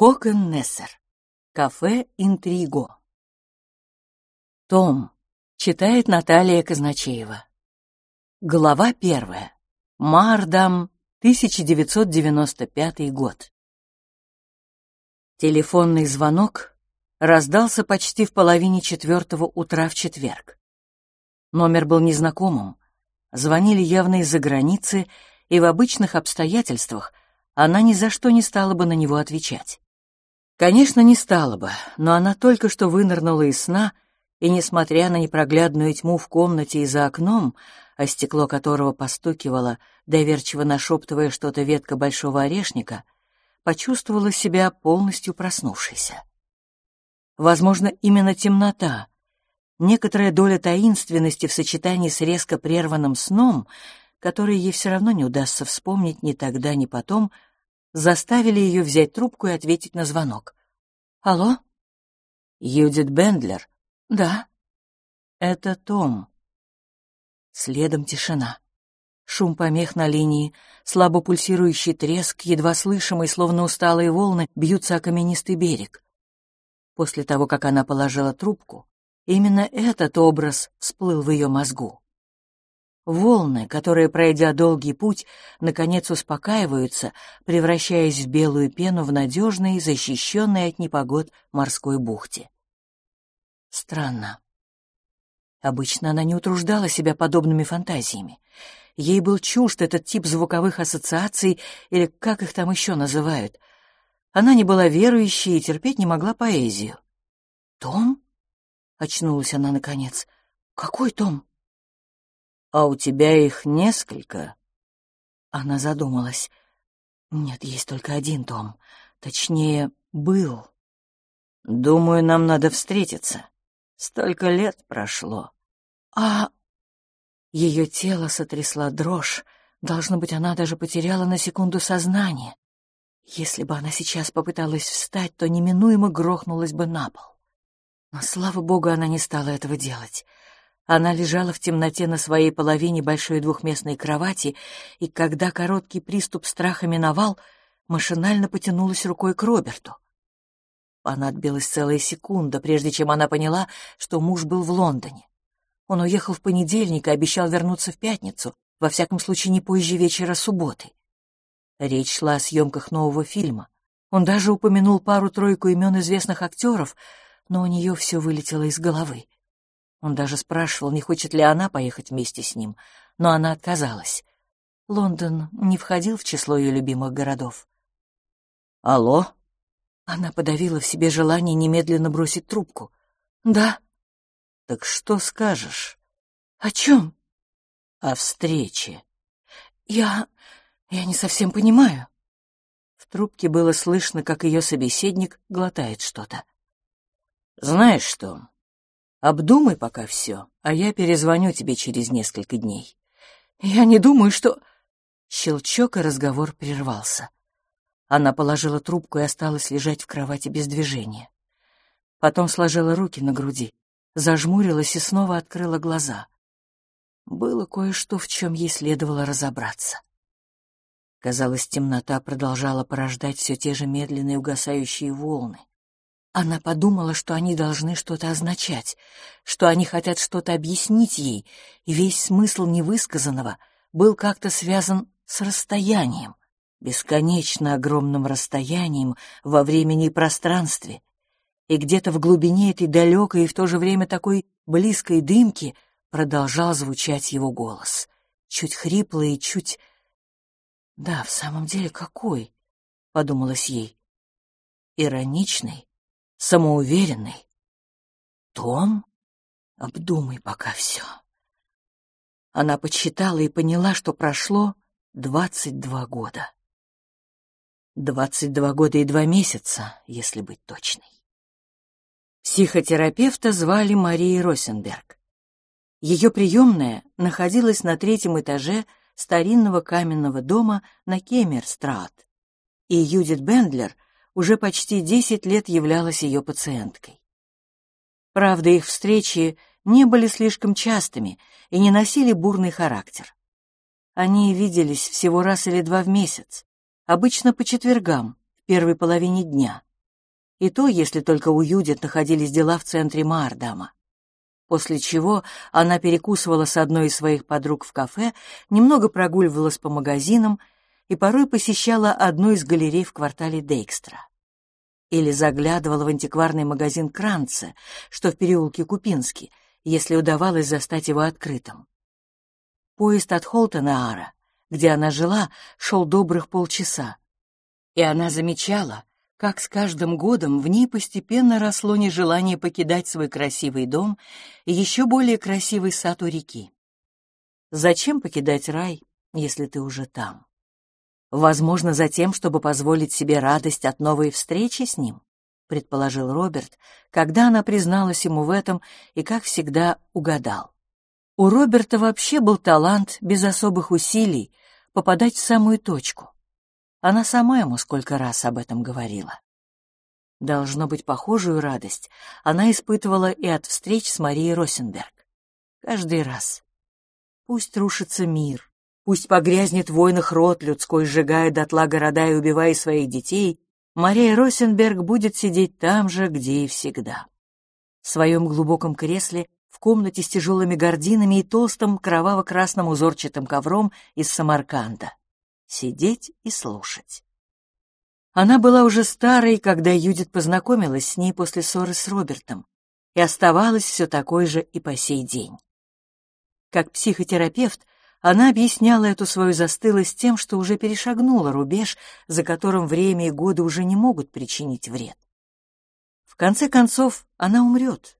Хокон. Кафе «Интриго». Том. Читает Наталья Казначеева. Глава первая. Мардам, 1995 год. Телефонный звонок раздался почти в половине четвертого утра в четверг. Номер был незнакомым. Звонили явно из-за границы, и в обычных обстоятельствах она ни за что не стала бы на него отвечать. Конечно, не стала бы, но она только что вынырнула из сна, и, несмотря на непроглядную тьму в комнате и за окном, о стекло которого постукивала, доверчиво нашептывая что-то ветка большого орешника, почувствовала себя полностью проснувшейся. Возможно, именно темнота, некоторая доля таинственности в сочетании с резко прерванным сном — которые ей все равно не удастся вспомнить ни тогда, ни потом, заставили ее взять трубку и ответить на звонок. «Алло?» «Юдит Бендлер?» «Да». «Это Том». Следом тишина. Шум помех на линии, слабо пульсирующий треск, едва слышимый, словно усталые волны, бьются о каменистый берег. После того, как она положила трубку, именно этот образ всплыл в ее мозгу. Волны, которые, пройдя долгий путь, наконец успокаиваются, превращаясь в белую пену в надежной, защищенной от непогод морской бухте. Странно. Обычно она не утруждала себя подобными фантазиями. Ей был чужд этот тип звуковых ассоциаций, или как их там еще называют. Она не была верующей и терпеть не могла поэзию. «Том?» — очнулась она наконец. «Какой Том?» «А у тебя их несколько?» Она задумалась. «Нет, есть только один том. Точнее, был. Думаю, нам надо встретиться. Столько лет прошло. А...» Ее тело сотрясла дрожь. Должно быть, она даже потеряла на секунду сознание. Если бы она сейчас попыталась встать, то неминуемо грохнулась бы на пол. Но, слава богу, она не стала этого делать. Она лежала в темноте на своей половине большой двухместной кровати, и когда короткий приступ страха миновал, машинально потянулась рукой к Роберту. Понадобилась целая секунда, прежде чем она поняла, что муж был в Лондоне. Он уехал в понедельник и обещал вернуться в пятницу, во всяком случае не позже вечера субботы. Речь шла о съемках нового фильма. Он даже упомянул пару-тройку имен известных актеров, но у нее все вылетело из головы. Он даже спрашивал, не хочет ли она поехать вместе с ним, но она отказалась. Лондон не входил в число ее любимых городов. «Алло?» Она подавила в себе желание немедленно бросить трубку. «Да». «Так что скажешь?» «О чем?» «О встрече». «Я... я не совсем понимаю». В трубке было слышно, как ее собеседник глотает что-то. «Знаешь что, Обдумай пока все, а я перезвоню тебе через несколько дней. Я не думаю, что...» Щелчок, и разговор прервался. Она положила трубку и осталась лежать в кровати без движения. Потом сложила руки на груди, зажмурилась и снова открыла глаза. Было кое-что, в чем ей следовало разобраться. Казалось, темнота продолжала порождать все те же медленные угасающие волны. Она подумала, что они должны что-то означать, что они хотят что-то объяснить ей, и весь смысл невысказанного был как-то связан с расстоянием, бесконечно огромным расстоянием во времени и пространстве. И где-то в глубине этой далекой и в то же время такой близкой дымки продолжал звучать его голос, чуть хриплый и чуть... «Да, в самом деле какой?» — подумалось ей. «Ироничный, самоуверенный. Том, обдумай пока все. Она подсчитала и поняла, что прошло двадцать два года. Двадцать два года и два месяца, если быть точной. Психотерапевта звали Мария Росенберг. Ее приемная находилась на третьем этаже старинного каменного дома на Кемерстрат, и Юдит Бендлер — уже почти десять лет являлась ее пациенткой. Правда, их встречи не были слишком частыми и не носили бурный характер. Они виделись всего раз или два в месяц, обычно по четвергам, в первой половине дня, И то, если только у Юдит находились дела в центре Маардама. После чего она перекусывала с одной из своих подруг в кафе, немного прогуливалась по магазинам и порой посещала одну из галерей в квартале Дейкстра. Или заглядывала в антикварный магазин Кранца, что в переулке Купинский, если удавалось застать его открытым. Поезд от Холтона-Ара, где она жила, шел добрых полчаса. И она замечала, как с каждым годом в ней постепенно росло нежелание покидать свой красивый дом и еще более красивый сад у реки. Зачем покидать рай, если ты уже там? Возможно, за тем, чтобы позволить себе радость от новой встречи с ним, предположил Роберт, когда она призналась ему в этом и, как всегда, угадал. У Роберта вообще был талант без особых усилий попадать в самую точку. Она сама ему сколько раз об этом говорила. Должно быть, похожую радость она испытывала и от встреч с Марией Росенберг. Каждый раз. Пусть рушится мир, Пусть погрязнет в войнах род людской, сжигая дотла города и убивая своих детей, Мария Росенберг будет сидеть там же, где и всегда. В своем глубоком кресле, в комнате с тяжелыми гардинами и толстым кроваво-красным узорчатым ковром из Самарканда. Сидеть и слушать. Она была уже старой, когда Юдит познакомилась с ней после ссоры с Робертом, и оставалась все такой же и по сей день. Как психотерапевт, она объясняла эту свою застылость тем, что уже перешагнула рубеж, за которым время и годы уже не могут причинить вред. В конце концов, она умрет.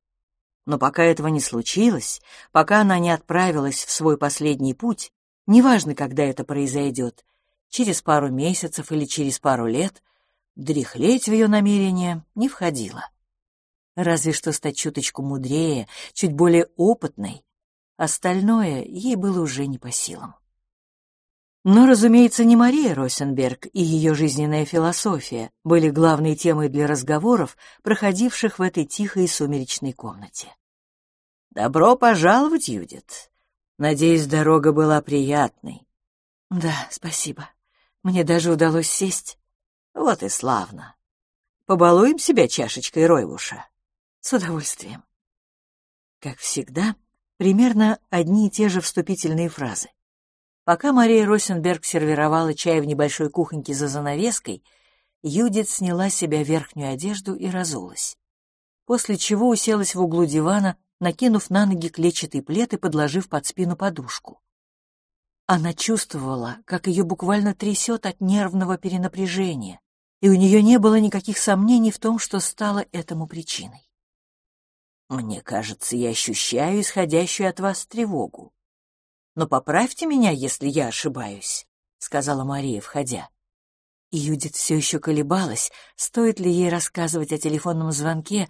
Но пока этого не случилось, пока она не отправилась в свой последний путь, неважно, когда это произойдет, через пару месяцев или через пару лет, дряхлеть в ее намерение не входило. Разве что стать чуточку мудрее, чуть более опытной, Остальное ей было уже не по силам. Но, разумеется, не Мария Росенберг и ее жизненная философия были главной темой для разговоров, проходивших в этой тихой сумеречной комнате. «Добро пожаловать, Юдит. Надеюсь, дорога была приятной». «Да, спасибо. Мне даже удалось сесть». «Вот и славно. Побалуем себя чашечкой ройвуша?» «С удовольствием». Как всегда, примерно одни и те же вступительные фразы. Пока Мария Росенберг сервировала чай в небольшой кухоньке за занавеской, Юдит сняла с себя верхнюю одежду и разулась. После чего уселась в углу дивана, накинув на ноги клетчатый плед и подложив под спину подушку. Она чувствовала, как ее буквально трясет от нервного перенапряжения, и у нее не было никаких сомнений в том, что стало этому причиной. Мне кажется, я ощущаю исходящую от вас тревогу. Но поправьте меня, если я ошибаюсь, — сказала Мария, входя. И Юдит все еще колебалась, стоит ли ей рассказывать о телефонном звонке,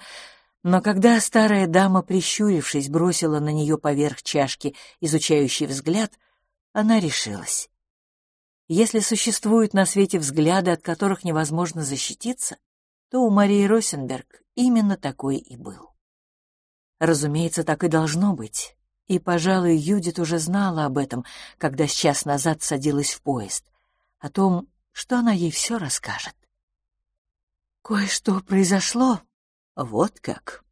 но когда старая дама, прищурившись, бросила на нее поверх чашки изучающий взгляд, она решилась. Если существуют на свете взгляды, от которых невозможно защититься, то у Марии Росенберг именно такой и был. Разумеется, так и должно быть. И, пожалуй, Юдит уже знала об этом, когда с час назад садилась в поезд. О том, что она ей все расскажет. «Кое-что произошло. Вот как.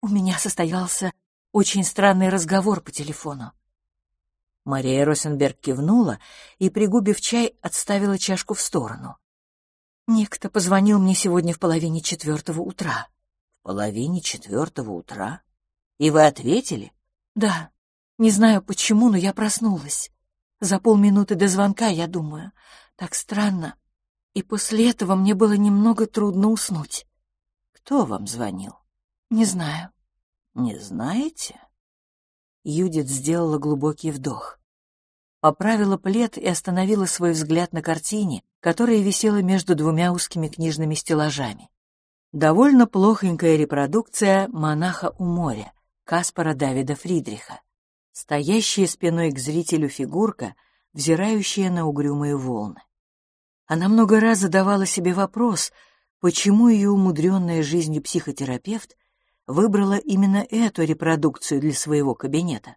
У меня состоялся очень странный разговор по телефону. Мария Росенберг кивнула и, пригубив чай, отставила чашку в сторону. Некто позвонил мне сегодня в половине четвертого утра. В половине четвертого утра? И вы ответили? Да. Не знаю почему, но я проснулась. За полминуты до звонка, я думаю. Так странно. И после этого мне было немного трудно уснуть. Кто вам звонил? Не знаю. Не знаете? Юдит сделала глубокий вдох. Поправила плед и остановила свой взгляд на картине, которая висела между двумя узкими книжными стеллажами. Довольно плохонькая репродукция «Монаха у моря», Каспара Давида Фридриха, стоящая спиной к зрителю фигурка, взирающая на угрюмые волны. Она много раз задавала себе вопрос, почему ее умудренная жизнью психотерапевт выбрала именно эту репродукцию для своего кабинета.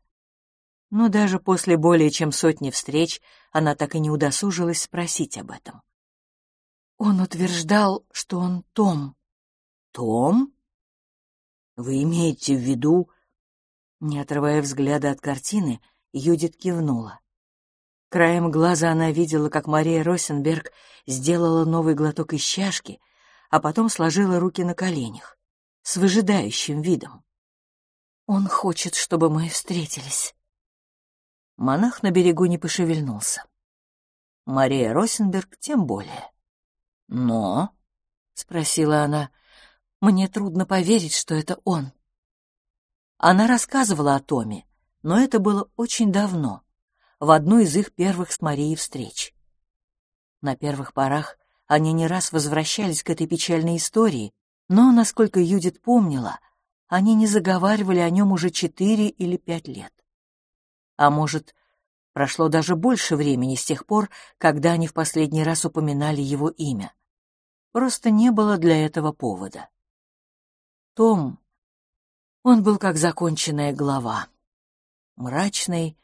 Но даже после более чем сотни встреч она так и не удосужилась спросить об этом. Он утверждал, что он Том. Том? Вы имеете в виду... Не отрывая взгляда от картины, Юдит кивнула. Краем глаза она видела, как Мария Росенберг сделала новый глоток из чашки, а потом сложила руки на коленях, с выжидающим видом. «Он хочет, чтобы мы встретились». Монах на берегу не пошевельнулся. Мария Росенберг тем более. «Но?» — спросила она. «Мне трудно поверить, что это он». Она рассказывала о Томе, но это было очень давно, в одну из их первых с Марией встреч. На первых порах они не раз возвращались к этой печальной истории, но, насколько Юдит помнила, они не заговаривали о нем уже четыре или пять лет. А может, прошло даже больше времени с тех пор, когда они в последний раз упоминали его имя. Просто не было для этого повода. Том он был как законченная глава. Мрачный,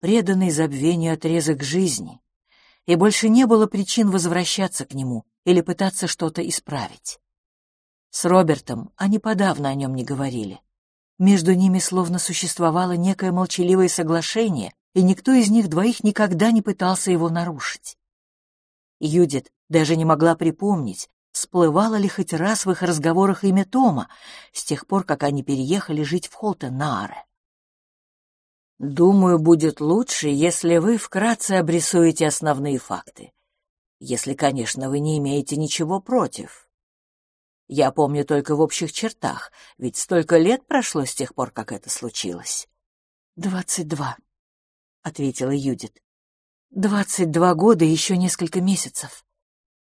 преданный забвению отрезок жизни, и больше не было причин возвращаться к нему или пытаться что-то исправить. С Робертом они подавно о нем не говорили. Между ними словно существовало некое молчаливое соглашение, и никто из них двоих никогда не пытался его нарушить. Юдит даже не могла припомнить, всплывало ли хоть раз в их разговорах имя Тома с тех пор, как они переехали жить в Холтен-Нааре. «Думаю, будет лучше, если вы вкратце обрисуете основные факты. Если, конечно, вы не имеете ничего против. Я помню только в общих чертах, ведь столько лет прошло с тех пор, как это случилось». «Двадцать два», — ответила Юдит. «Двадцать два года и еще несколько месяцев»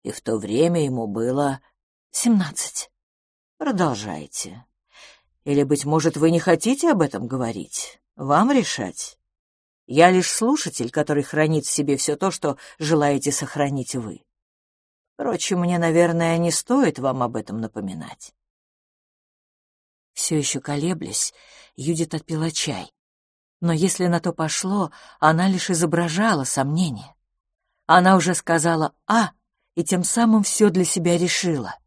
и в то время ему было семнадцать. Продолжайте. Или, быть может, вы не хотите об этом говорить? Вам решать. Я лишь слушатель, который хранит в себе все то, что желаете сохранить вы. Впрочем, мне, наверное, не стоит вам об этом напоминать. Все еще колеблясь, Юдит отпила чай. Но если на то пошло, она лишь изображала сомнение. Она уже сказала «А», и тем самым все для себя решила.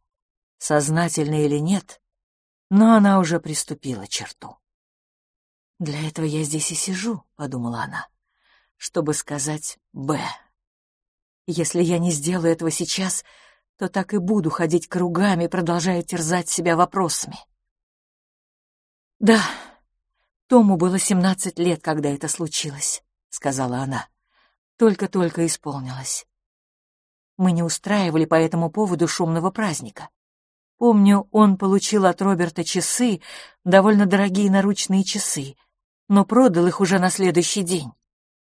Сознательно или нет, но она уже приступила черту. «Для этого я здесь и сижу», — подумала она, — «чтобы сказать «Б». Если я не сделаю этого сейчас, то так и буду ходить кругами, продолжая терзать себя вопросами. «Да, Тому было семнадцать лет, когда это случилось», — сказала она. «Только-только исполнилось. Мы не устраивали по этому поводу шумного праздника. Помню, он получил от Роберта часы, довольно дорогие наручные часы, но продал их уже на следующий день.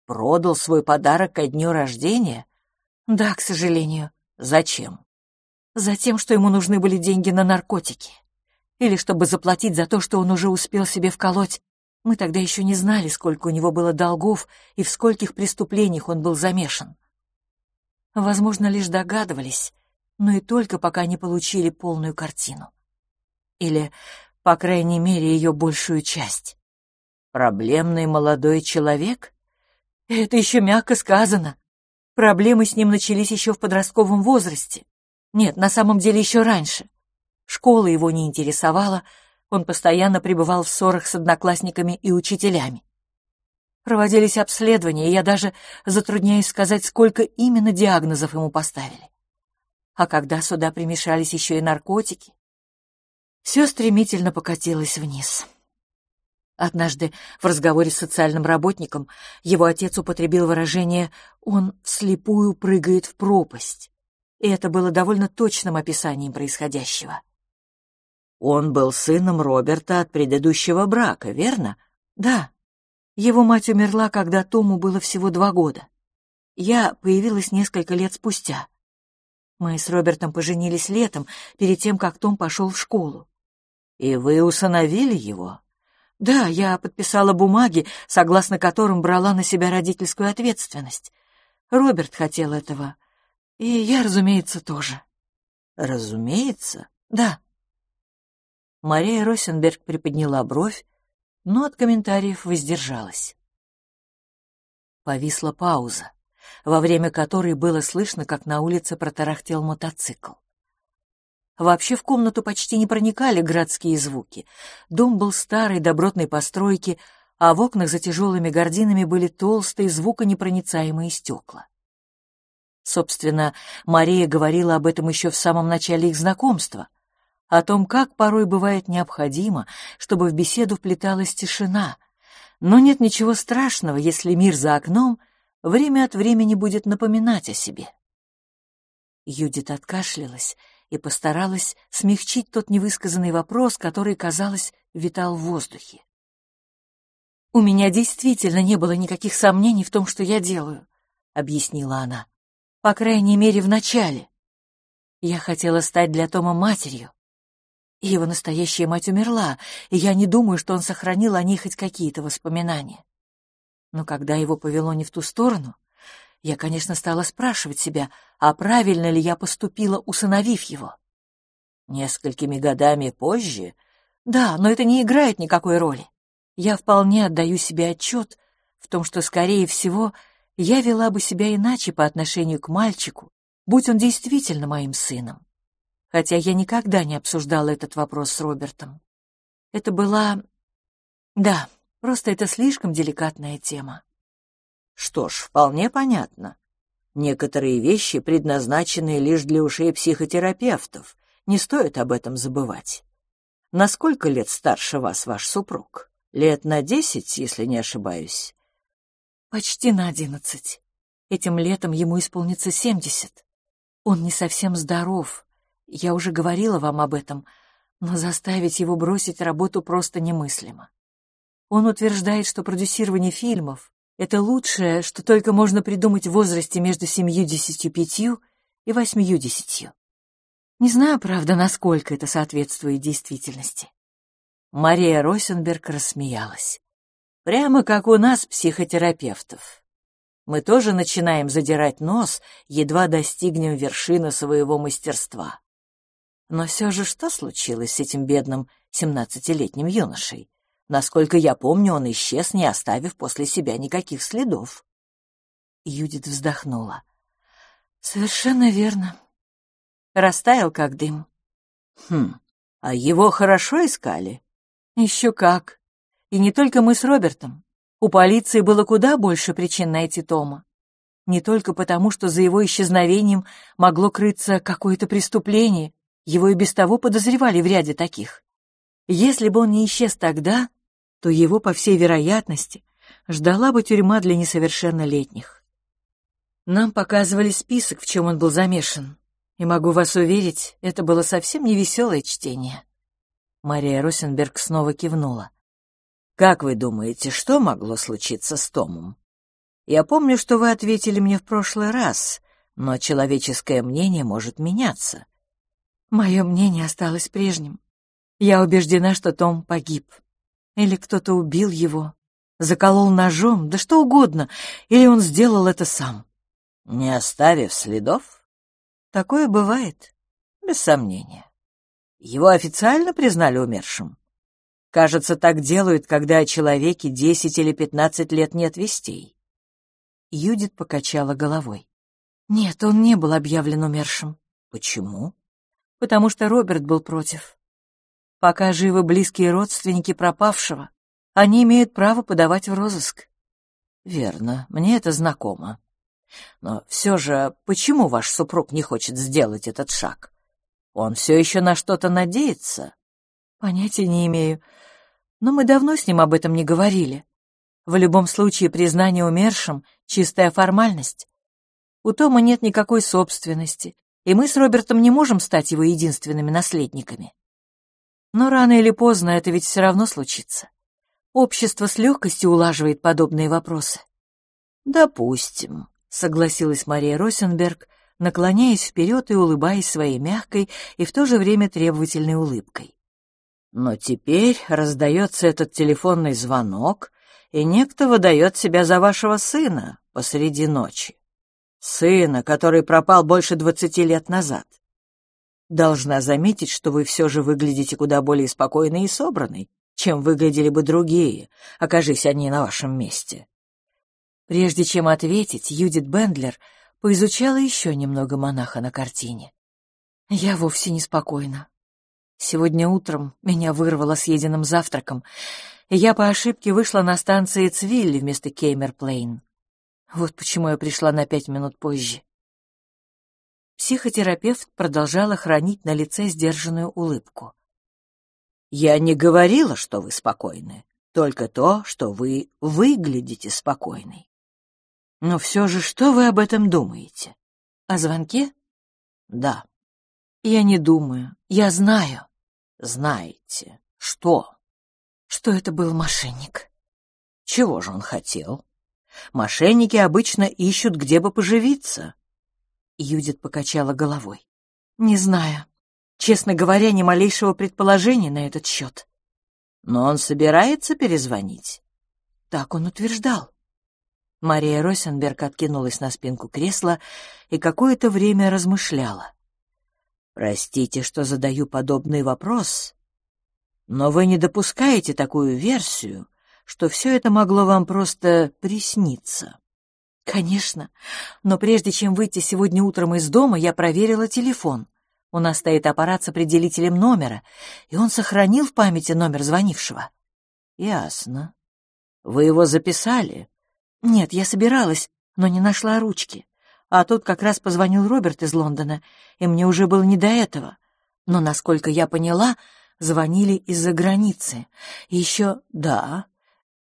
Продал свой подарок ко дню рождения? Да, к сожалению. Зачем? Затем, что ему нужны были деньги на наркотики. Или чтобы заплатить за то, что он уже успел себе вколоть. Мы тогда еще не знали, сколько у него было долгов и в скольких преступлениях он был замешан возможно, лишь догадывались, но и только пока не получили полную картину. Или, по крайней мере, ее большую часть. Проблемный молодой человек? Это еще мягко сказано. Проблемы с ним начались еще в подростковом возрасте. Нет, на самом деле еще раньше. Школа его не интересовала, он постоянно пребывал в ссорах с одноклассниками и учителями. Проводились обследования, и я даже затрудняюсь сказать, сколько именно диагнозов ему поставили. А когда сюда примешались еще и наркотики, все стремительно покатилось вниз. Однажды в разговоре с социальным работником его отец употребил выражение «он вслепую прыгает в пропасть», и это было довольно точным описанием происходящего. «Он был сыном Роберта от предыдущего брака, верно?» «Да», его мать умерла, когда Тому было всего два года. Я появилась несколько лет спустя. Мы с Робертом поженились летом, перед тем, как Том пошел в школу. И вы усыновили его? Да, я подписала бумаги, согласно которым брала на себя родительскую ответственность. Роберт хотел этого. И я, разумеется, тоже. Разумеется? Да. Мария Росенберг приподняла бровь, но от комментариев воздержалась. Повисла пауза, во время которой было слышно, как на улице протарахтел мотоцикл. Вообще в комнату почти не проникали городские звуки. Дом был старой, добротной постройки, а в окнах за тяжелыми гардинами были толстые, звуконепроницаемые стекла. Собственно, Мария говорила об этом еще в самом начале их знакомства, о том, как порой бывает необходимо, чтобы в беседу вплеталась тишина. Но нет ничего страшного, если мир за окном время от времени будет напоминать о себе. Юдит откашлялась и постаралась смягчить тот невысказанный вопрос, который, казалось, витал в воздухе. «У меня действительно не было никаких сомнений в том, что я делаю», — объяснила она. «По крайней мере, в начале. Я хотела стать для Тома матерью. Его настоящая мать умерла, и я не думаю, что он сохранил о ней хоть какие-то воспоминания. Но когда его повело не в ту сторону, я, конечно, стала спрашивать себя, а правильно ли я поступила, усыновив его. Несколькими годами позже... Да, но это не играет никакой роли. Я вполне отдаю себе отчет в том, что, скорее всего, я вела бы себя иначе по отношению к мальчику, будь он действительно моим сыном. Хотя я никогда не обсуждала этот вопрос с Робертом. Это была... Да, просто это слишком деликатная тема. Что ж, вполне понятно. Некоторые вещи предназначены лишь для ушей психотерапевтов. Не стоит об этом забывать. Насколько лет старше вас ваш супруг? Лет на десять, если не ошибаюсь. Почти на одиннадцать. Этим летом ему исполнится семьдесят. Он не совсем здоров. Я уже говорила вам об этом, но заставить его бросить работу просто немыслимо. Он утверждает, что продюсирование фильмов это лучшее, что только можно придумать в возрасте между семьюдесятью пятью и восьмидесятью. Не знаю, правда, насколько это соответствует действительности. Мария Росенберг рассмеялась. Прямо как у нас, психотерапевтов. Мы тоже начинаем задирать нос, едва достигнем вершины своего мастерства. Но все же что случилось с этим бедным семнадцатилетним юношей? Насколько я помню, он исчез, не оставив после себя никаких следов. Юдит вздохнула. Совершенно верно. Растаял, как дым. Хм, а его хорошо искали? Еще как. И не только мы с Робертом. У полиции было куда больше причин найти Тома. Не только потому, что за его исчезновением могло крыться какое-то преступление, его и без того подозревали в ряде таких. Если бы он не исчез тогда, то его, по всей вероятности, ждала бы тюрьма для несовершеннолетних. Нам показывали список, в чем он был замешан, и могу вас уверить, это было совсем не веселое чтение. Мария Росенберг снова кивнула. «Как вы думаете, что могло случиться с Томом? Я помню, что вы ответили мне в прошлый раз, но человеческое мнение может меняться». «Мое мнение осталось прежним. Я убеждена, что Том погиб. Или кто-то убил его, заколол ножом, да что угодно, или он сделал это сам. Не оставив следов? Такое бывает, без сомнения. Его официально признали умершим? Кажется, так делают, когда о человеке десять или пятнадцать лет нет вестей. Юдит покачала головой. Нет, он не был объявлен умершим. Почему? Потому что Роберт был против. Пока живы близкие родственники пропавшего, они имеют право подавать в розыск. Верно, мне это знакомо. Но все же, почему ваш супруг не хочет сделать этот шаг? Он все еще на что-то надеется? Понятия не имею. Но мы давно с ним об этом не говорили. В любом случае, признание умершим — чистая формальность. У Тома нет никакой собственности, и мы с Робертом не можем стать его единственными наследниками. Но рано или поздно это ведь все равно случится. Общество с легкостью улаживает подобные вопросы. «Допустим», — согласилась Мария Росенберг, наклоняясь вперед и улыбаясь своей мягкой и в то же время требовательной улыбкой. «Но теперь раздается этот телефонный звонок, и некто выдает себя за вашего сына посреди ночи. Сына, который пропал больше двадцати лет назад. Должна заметить, что вы все же выглядите куда более спокойной и собранной, чем выглядели бы другие, окажись они на вашем месте. Прежде чем ответить, Юдит Бендлер поизучала еще немного монаха на картине. Я вовсе не спокойна. Сегодня утром меня вырвало съеденным завтраком, и я по ошибке вышла на станции Цвилли вместо Кеймер-Плейн. Вот почему я пришла на пять минут позже. Психотерапевт продолжала хранить на лице сдержанную улыбку. «Я не говорила, что вы спокойны, только то, что вы выглядите спокойной. Но все же, что вы об этом думаете? О звонке? Да. Я не думаю, я знаю. Знаете. Что? Что это был мошенник. Чего же он хотел? Мошенники обычно ищут, где бы поживиться. Юдит покачала головой. Не знаю. Честно говоря, ни малейшего предположения на этот счет. Но он собирается перезвонить. Так он утверждал. Мария Росенберг откинулась на спинку кресла и какое-то время размышляла. «Простите, что задаю подобный вопрос, но вы не допускаете такую версию, что все это могло вам просто присниться?» «Конечно. Но прежде чем выйти сегодня утром из дома, я проверила телефон. У нас стоит аппарат с определителем номера, и он сохранил в памяти номер звонившего». «Ясно. Вы его записали?» «Нет, я собиралась, но не нашла ручки. А тут как раз позвонил Роберт из Лондона, и мне уже было не до этого. Но, насколько я поняла, звонили из-за границы. И еще, да,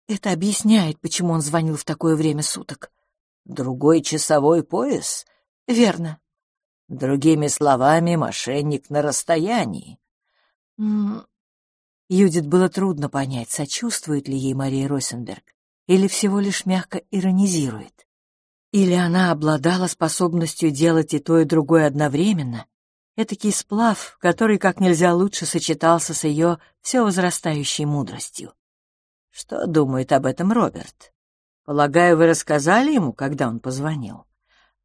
это объясняет, почему он звонил в такое время суток. Другой часовой пояс? Верно. Другими словами, мошенник на расстоянии. М Юдит было трудно понять, сочувствует ли ей Мария Росенберг или всего лишь мягко иронизирует. Или она обладала способностью делать и то, и другое одновременно, этакий сплав, который как нельзя лучше сочетался с ее все возрастающей мудростью. Что думает об этом Роберт? Полагаю, вы рассказали ему, когда он позвонил?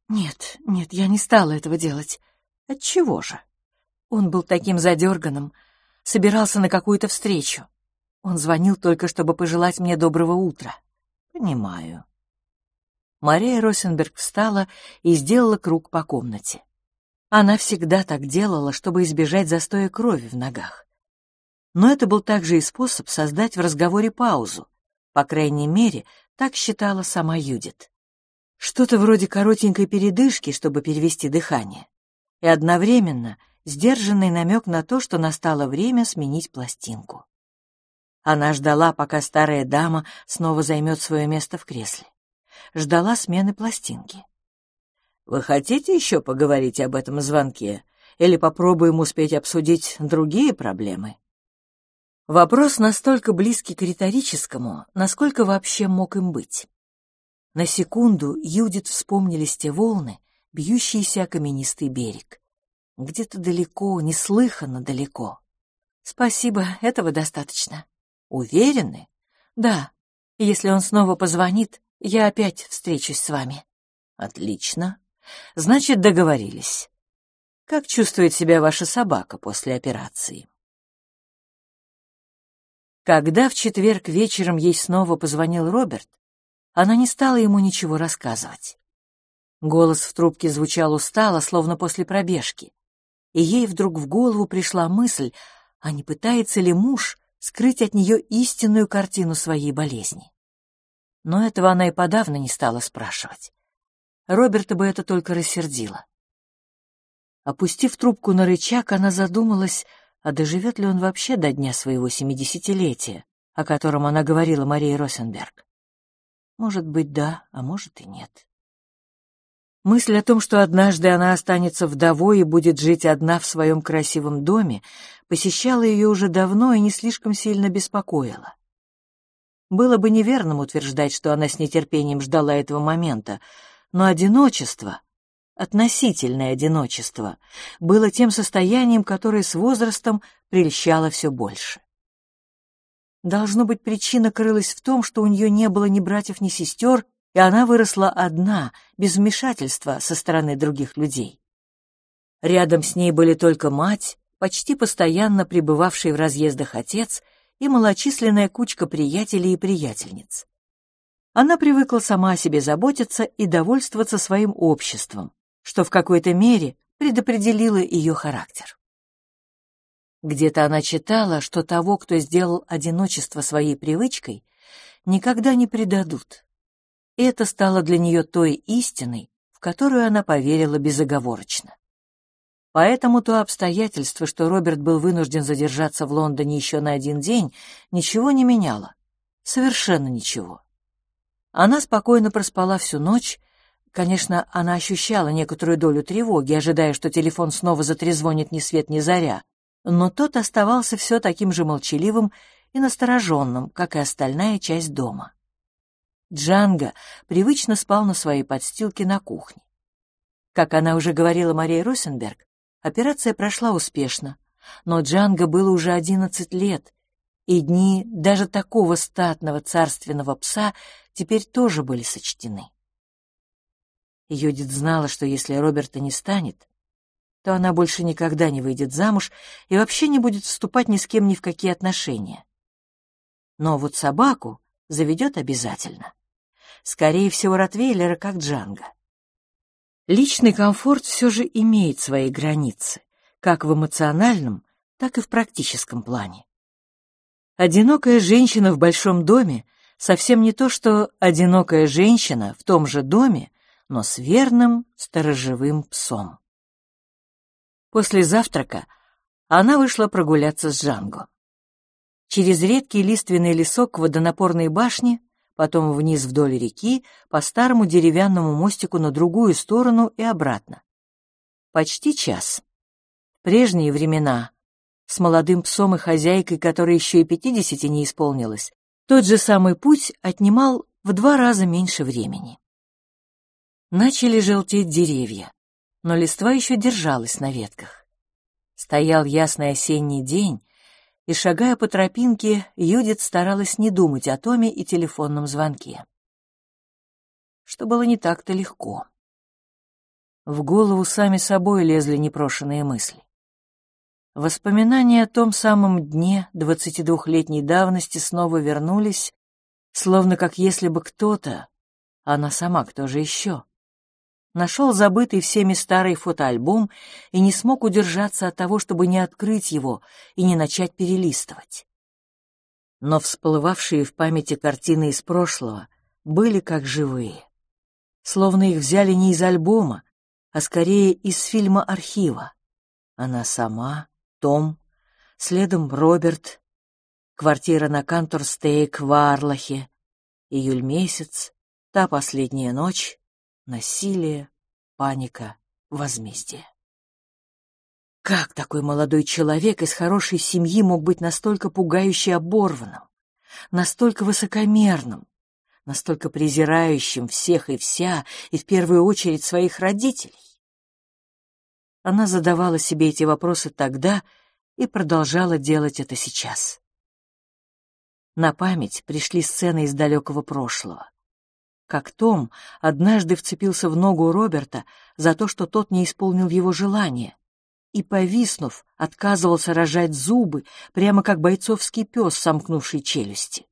Нет, нет, я не стала этого делать. Отчего же? Он был таким задерганным, собирался на какую-то встречу. Он звонил только, чтобы пожелать мне доброго утра. Понимаю. Мария Росенберг встала и сделала круг по комнате. Она всегда так делала, чтобы избежать застоя крови в ногах. Но это был также и способ создать в разговоре паузу, по крайней мере, так считала сама Юдит. Что-то вроде коротенькой передышки, чтобы перевести дыхание. И одновременно сдержанный намек на то, что настало время сменить пластинку. Она ждала, пока старая дама снова займет свое место в кресле. Ждала смены пластинки. «Вы хотите еще поговорить об этом звонке? Или попробуем успеть обсудить другие проблемы?» Вопрос настолько близкий к риторическому, насколько вообще мог им быть. На секунду Юдит вспомнились те волны, бьющиеся о каменистый берег. Где-то далеко, неслыханно далеко. Спасибо, этого достаточно. Уверены? Да. Если он снова позвонит, я опять встречусь с вами. Отлично. Значит, договорились. Как чувствует себя ваша собака после операции? Когда в четверг вечером ей снова позвонил Роберт, она не стала ему ничего рассказывать. Голос в трубке звучал устало, словно после пробежки, и ей вдруг в голову пришла мысль, а не пытается ли муж скрыть от нее истинную картину своей болезни. Но этого она и подавно не стала спрашивать. Роберта бы это только рассердило. Опустив трубку на рычаг, она задумалась, а доживет ли он вообще до дня своего семидесятилетия, о котором она говорила Марии Росенберг? Может быть, да, а может и нет. Мысль о том, что однажды она останется вдовой и будет жить одна в своем красивом доме, посещала ее уже давно и не слишком сильно беспокоила. Было бы неверным утверждать, что она с нетерпением ждала этого момента, но одиночество относительное одиночество, было тем состоянием, которое с возрастом прельщало все больше. Должно быть, причина крылась в том, что у нее не было ни братьев, ни сестер, и она выросла одна, без вмешательства со стороны других людей. Рядом с ней были только мать, почти постоянно пребывавший в разъездах отец и малочисленная кучка приятелей и приятельниц. Она привыкла сама о себе заботиться и довольствоваться своим обществом, что в какой-то мере предопределило ее характер. Где-то она читала, что того, кто сделал одиночество своей привычкой, никогда не предадут. И это стало для нее той истиной, в которую она поверила безоговорочно. Поэтому то обстоятельство, что Роберт был вынужден задержаться в Лондоне еще на один день, ничего не меняло. Совершенно ничего. Она спокойно проспала всю ночь. Конечно, она ощущала некоторую долю тревоги, ожидая, что телефон снова затрезвонит ни свет ни заря, но тот оставался все таким же молчаливым и настороженным, как и остальная часть дома. Джанго привычно спал на своей подстилке на кухне. Как она уже говорила Мария Росенберг, операция прошла успешно, но Джанго было уже одиннадцать лет, и дни даже такого статного царственного пса теперь тоже были сочтены. Юдит знала, что если Роберта не станет, то она больше никогда не выйдет замуж и вообще не будет вступать ни с кем ни в какие отношения. Но вот собаку заведет обязательно. Скорее всего, Ротвейлера как Джанго. Личный комфорт все же имеет свои границы, как в эмоциональном, так и в практическом плане. Одинокая женщина в большом доме совсем не то, что одинокая женщина в том же доме, но с верным сторожевым псом. После завтрака она вышла прогуляться с Джанго. Через редкий лиственный лесок к водонапорной башне, потом вниз вдоль реки, по старому деревянному мостику на другую сторону и обратно. Почти час. Прежние времена, с молодым псом и хозяйкой, которой еще и пятидесяти не исполнилось, тот же самый путь отнимал в два раза меньше времени. Начали желтеть деревья, но листва еще держалась на ветках. Стоял ясный осенний день, и, шагая по тропинке, Юдит старалась не думать о Томе и телефонном звонке. Что было не так-то легко. В голову сами собой лезли непрошенные мысли. Воспоминания о том самом дне двадцатидвухлетней давности снова вернулись, словно как если бы кто-то, она сама кто же еще, нашел забытый всеми старый фотоальбом и не смог удержаться от того, чтобы не открыть его и не начать перелистывать. Но всплывавшие в памяти картины из прошлого были как живые. Словно их взяли не из альбома, а скорее из фильма архива. Она сама, Том, следом Роберт, квартира на Канторстейк в Арлахе, июль месяц, та последняя ночь, насилие, паника, возмездие. Как такой молодой человек из хорошей семьи мог быть настолько пугающе оборванным, настолько высокомерным, настолько презирающим всех и вся, и в первую очередь своих родителей? Она задавала себе эти вопросы тогда и продолжала делать это сейчас. На память пришли сцены из далекого прошлого как Том однажды вцепился в ногу Роберта за то, что тот не исполнил его желание, и, повиснув, отказывался рожать зубы, прямо как бойцовский пес, сомкнувший челюсти.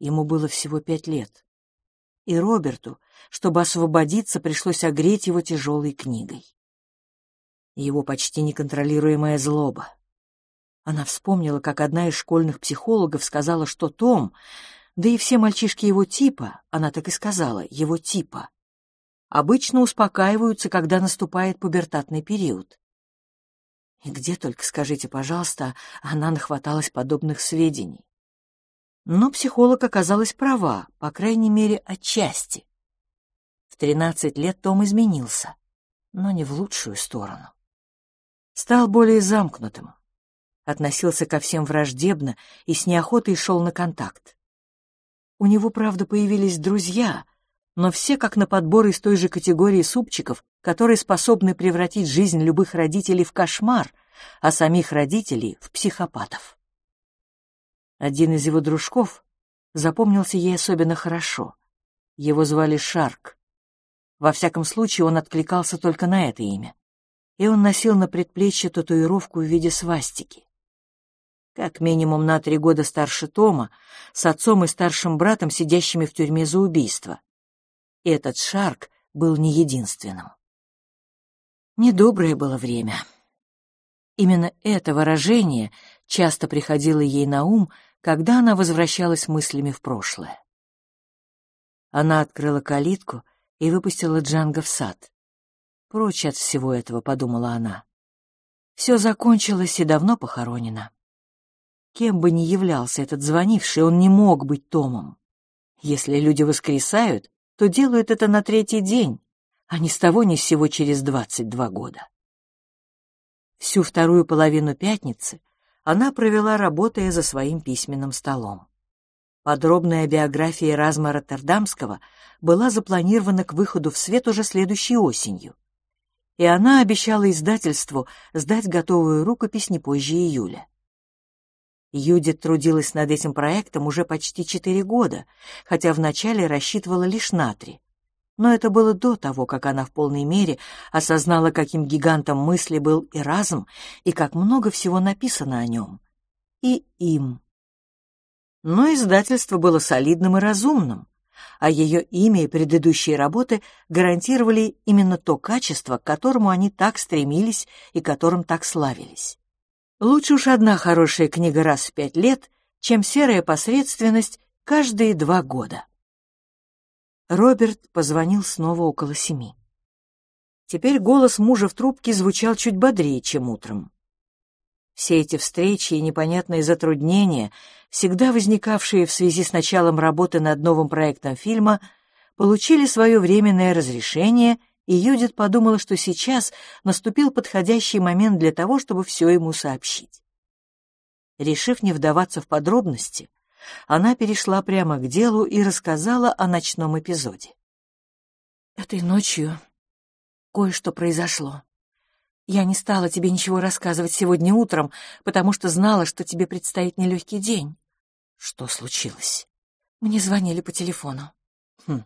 Ему было всего пять лет, и Роберту, чтобы освободиться, пришлось огреть его тяжелой книгой. Его почти неконтролируемая злоба. Она вспомнила, как одна из школьных психологов сказала, что Том да и все мальчишки его типа, она так и сказала, его типа, обычно успокаиваются, когда наступает пубертатный период. И где только, скажите, пожалуйста, она нахваталась подобных сведений. Но психолог оказалась права, по крайней мере, отчасти. В тринадцать лет Том изменился, но не в лучшую сторону. Стал более замкнутым, относился ко всем враждебно и с неохотой шел на контакт. У него, правда, появились друзья, но все как на подбор из той же категории супчиков, которые способны превратить жизнь любых родителей в кошмар, а самих родителей — в психопатов. Один из его дружков запомнился ей особенно хорошо. Его звали Шарк. Во всяком случае, он откликался только на это имя. И он носил на предплечье татуировку в виде свастики как минимум на три года старше Тома, с отцом и старшим братом, сидящими в тюрьме за убийство. Этот Шарк был не единственным. Недоброе было время. Именно это выражение часто приходило ей на ум, когда она возвращалась мыслями в прошлое. Она открыла калитку и выпустила Джанга в сад. Прочь от всего этого, подумала она. Все закончилось и давно похоронено. Кем бы ни являлся этот звонивший, он не мог быть Томом. Если люди воскресают, то делают это на третий день, а ни с того ни с сего через двадцать два года. Всю вторую половину пятницы она провела, работая за своим письменным столом. Подробная биография Разма Роттердамского была запланирована к выходу в свет уже следующей осенью, и она обещала издательству сдать готовую рукопись не позже июля. Юдит трудилась над этим проектом уже почти четыре года, хотя вначале рассчитывала лишь на три. Но это было до того, как она в полной мере осознала, каким гигантом мысли был и разум, и как много всего написано о нем. И им. Но издательство было солидным и разумным, а ее имя и предыдущие работы гарантировали именно то качество, к которому они так стремились и которым так славились. Лучше уж одна хорошая книга раз в пять лет, чем серая посредственность каждые два года. Роберт позвонил снова около семи. Теперь голос мужа в трубке звучал чуть бодрее, чем утром. Все эти встречи и непонятные затруднения, всегда возникавшие в связи с началом работы над новым проектом фильма, получили свое временное разрешение и Юдит подумала, что сейчас наступил подходящий момент для того, чтобы все ему сообщить. Решив не вдаваться в подробности, она перешла прямо к делу и рассказала о ночном эпизоде. «Этой ночью кое-что произошло. Я не стала тебе ничего рассказывать сегодня утром, потому что знала, что тебе предстоит нелегкий день». «Что случилось?» Мне звонили по телефону. «Хм,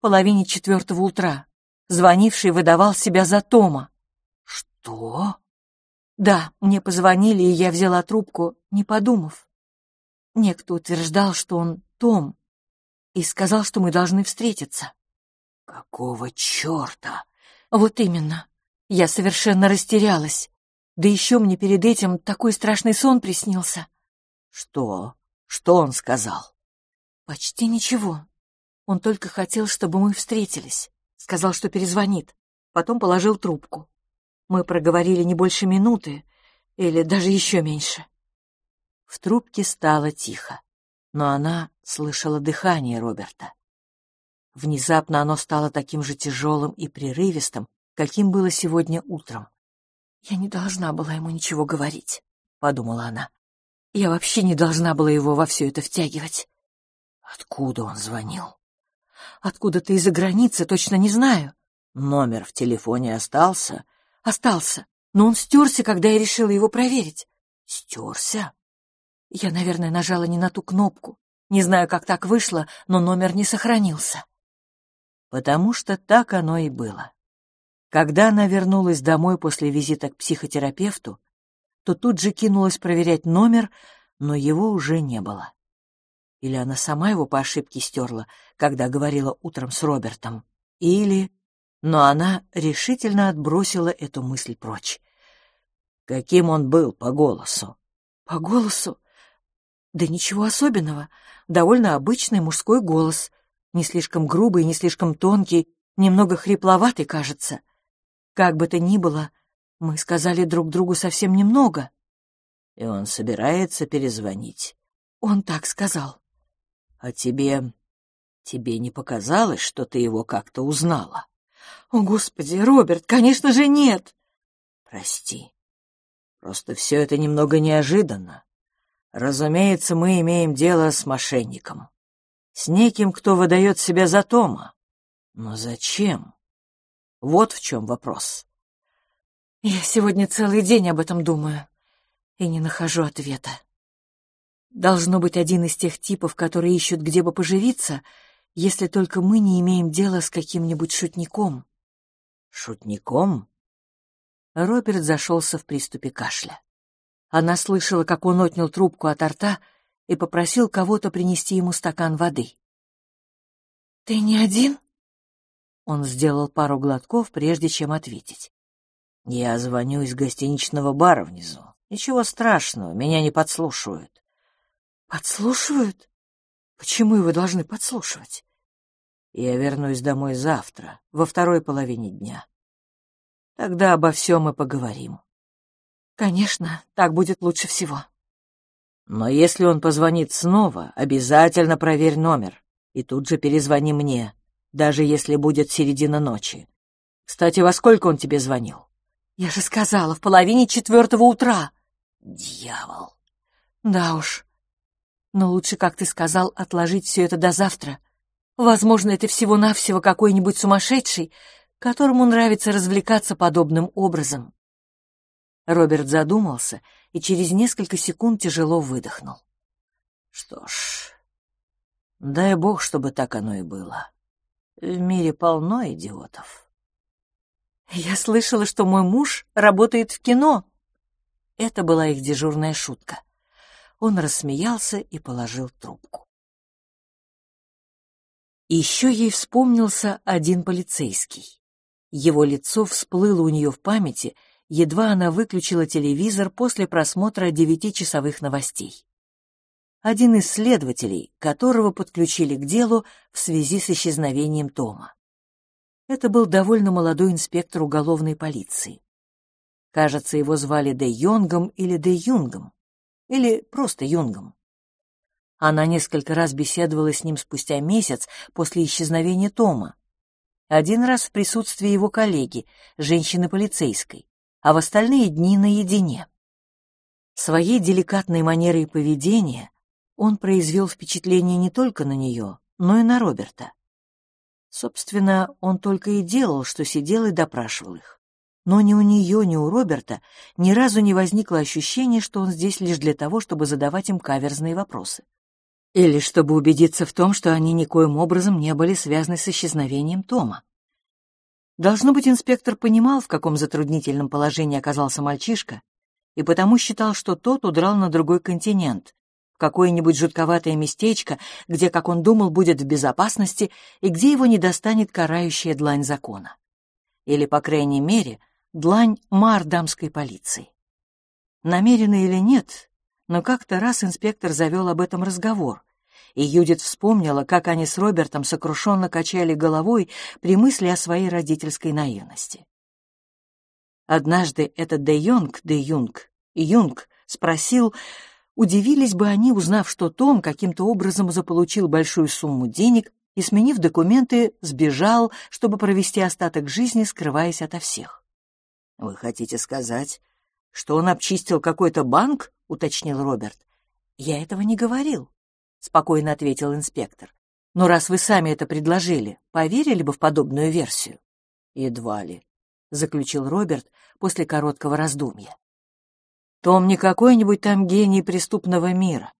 половине четвертого утра. Звонивший выдавал себя за Тома. Что? Да, мне позвонили, и я взяла трубку, не подумав. Некто утверждал, что он Том, и сказал, что мы должны встретиться. Какого черта? Вот именно. Я совершенно растерялась. Да еще мне перед этим такой страшный сон приснился. Что? Что он сказал? Почти ничего. Он только хотел, чтобы мы встретились. Сказал, что перезвонит. Потом положил трубку. Мы проговорили не больше минуты, или даже еще меньше. В трубке стало тихо, но она слышала дыхание Роберта. Внезапно оно стало таким же тяжелым и прерывистым, каким было сегодня утром. «Я не должна была ему ничего говорить», — подумала она. «Я вообще не должна была его во все это втягивать». Откуда он звонил? Откуда-то из-за границы, точно не знаю. Номер в телефоне остался? Остался, но он стерся, когда я решила его проверить. Стерся? Я, наверное, нажала не на ту кнопку. Не знаю, как так вышло, но номер не сохранился. Потому что так оно и было. Когда она вернулась домой после визита к психотерапевту, то тут же кинулась проверять номер, но его уже не было. Или она сама его по ошибке стерла, когда говорила утром с Робертом. Или... Но она решительно отбросила эту мысль прочь. Каким он был по голосу? По голосу? Да ничего особенного. Довольно обычный мужской голос. Не слишком грубый, не слишком тонкий, немного хрипловатый, кажется. Как бы то ни было, мы сказали друг другу совсем немного. И он собирается перезвонить. Он так сказал. А тебе... тебе не показалось, что ты его как-то узнала? О, Господи, Роберт, конечно же, нет. Прости. Просто все это немного неожиданно. Разумеется, мы имеем дело с мошенником. С неким, кто выдает себя за Тома. Но зачем? Вот в чем вопрос. Я сегодня целый день об этом думаю и не нахожу ответа. Должно быть один из тех типов, которые ищут, где бы поживиться, если только мы не имеем дела с каким-нибудь шутником. Шутником? Роберт зашелся в приступе кашля. Она слышала, как он отнял трубку от рта и попросил кого-то принести ему стакан воды. «Ты не один?» Он сделал пару глотков, прежде чем ответить. «Я звоню из гостиничного бара внизу. Ничего страшного, меня не подслушивают». «Подслушивают? Почему его должны подслушивать?» «Я вернусь домой завтра, во второй половине дня. Тогда обо всем и поговорим». «Конечно, так будет лучше всего». «Но если он позвонит снова, обязательно проверь номер и тут же перезвони мне, даже если будет середина ночи. Кстати, во сколько он тебе звонил?» «Я же сказала, в половине четвертого утра». «Дьявол!» «Да уж. Но лучше, как ты сказал, отложить все это до завтра. Возможно, это всего-навсего какой-нибудь сумасшедший, которому нравится развлекаться подобным образом». Роберт задумался и через несколько секунд тяжело выдохнул. «Что ж, дай бог, чтобы так оно и было. В мире полно идиотов». «Я слышала, что мой муж работает в кино». Это была их дежурная шутка. Он рассмеялся и положил трубку. Еще ей вспомнился один полицейский. Его лицо всплыло у нее в памяти, едва она выключила телевизор после просмотра девятичасовых новостей. Один из следователей, которого подключили к делу в связи с исчезновением Тома. Это был довольно молодой инспектор уголовной полиции. Кажется, его звали Де Йонгом или Де Юнгом, или просто Юнгом. Она несколько раз беседовала с ним спустя месяц после исчезновения Тома. Один раз в присутствии его коллеги, женщины-полицейской, а в остальные дни наедине. Своей деликатной манерой поведения он произвел впечатление не только на нее, но и на Роберта. Собственно, он только и делал, что сидел и допрашивал их. Но ни у нее, ни у Роберта ни разу не возникло ощущения, что он здесь лишь для того, чтобы задавать им каверзные вопросы. Или чтобы убедиться в том, что они никоим образом не были связаны с исчезновением Тома. Должно быть, инспектор понимал, в каком затруднительном положении оказался мальчишка, и потому считал, что тот удрал на другой континент, какое-нибудь жутковатое местечко, где, как он думал, будет в безопасности и где его не достанет карающая длань закона. Или, по крайней мере, длань мардамской полиции. Намеренно или нет, но как-то раз инспектор завел об этом разговор, и Юдит вспомнила, как они с Робертом сокрушенно качали головой при мысли о своей родительской наивности. Однажды этот Де Йонг, Де Юнг, Юнг спросил, Удивились бы они, узнав, что Том каким-то образом заполучил большую сумму денег и, сменив документы, сбежал, чтобы провести остаток жизни, скрываясь ото всех. «Вы хотите сказать, что он обчистил какой-то банк?» — уточнил Роберт. «Я этого не говорил», — спокойно ответил инспектор. «Но раз вы сами это предложили, поверили бы в подобную версию?» «Едва ли», — заключил Роберт после короткого раздумья. Том не какой-нибудь там гений преступного мира.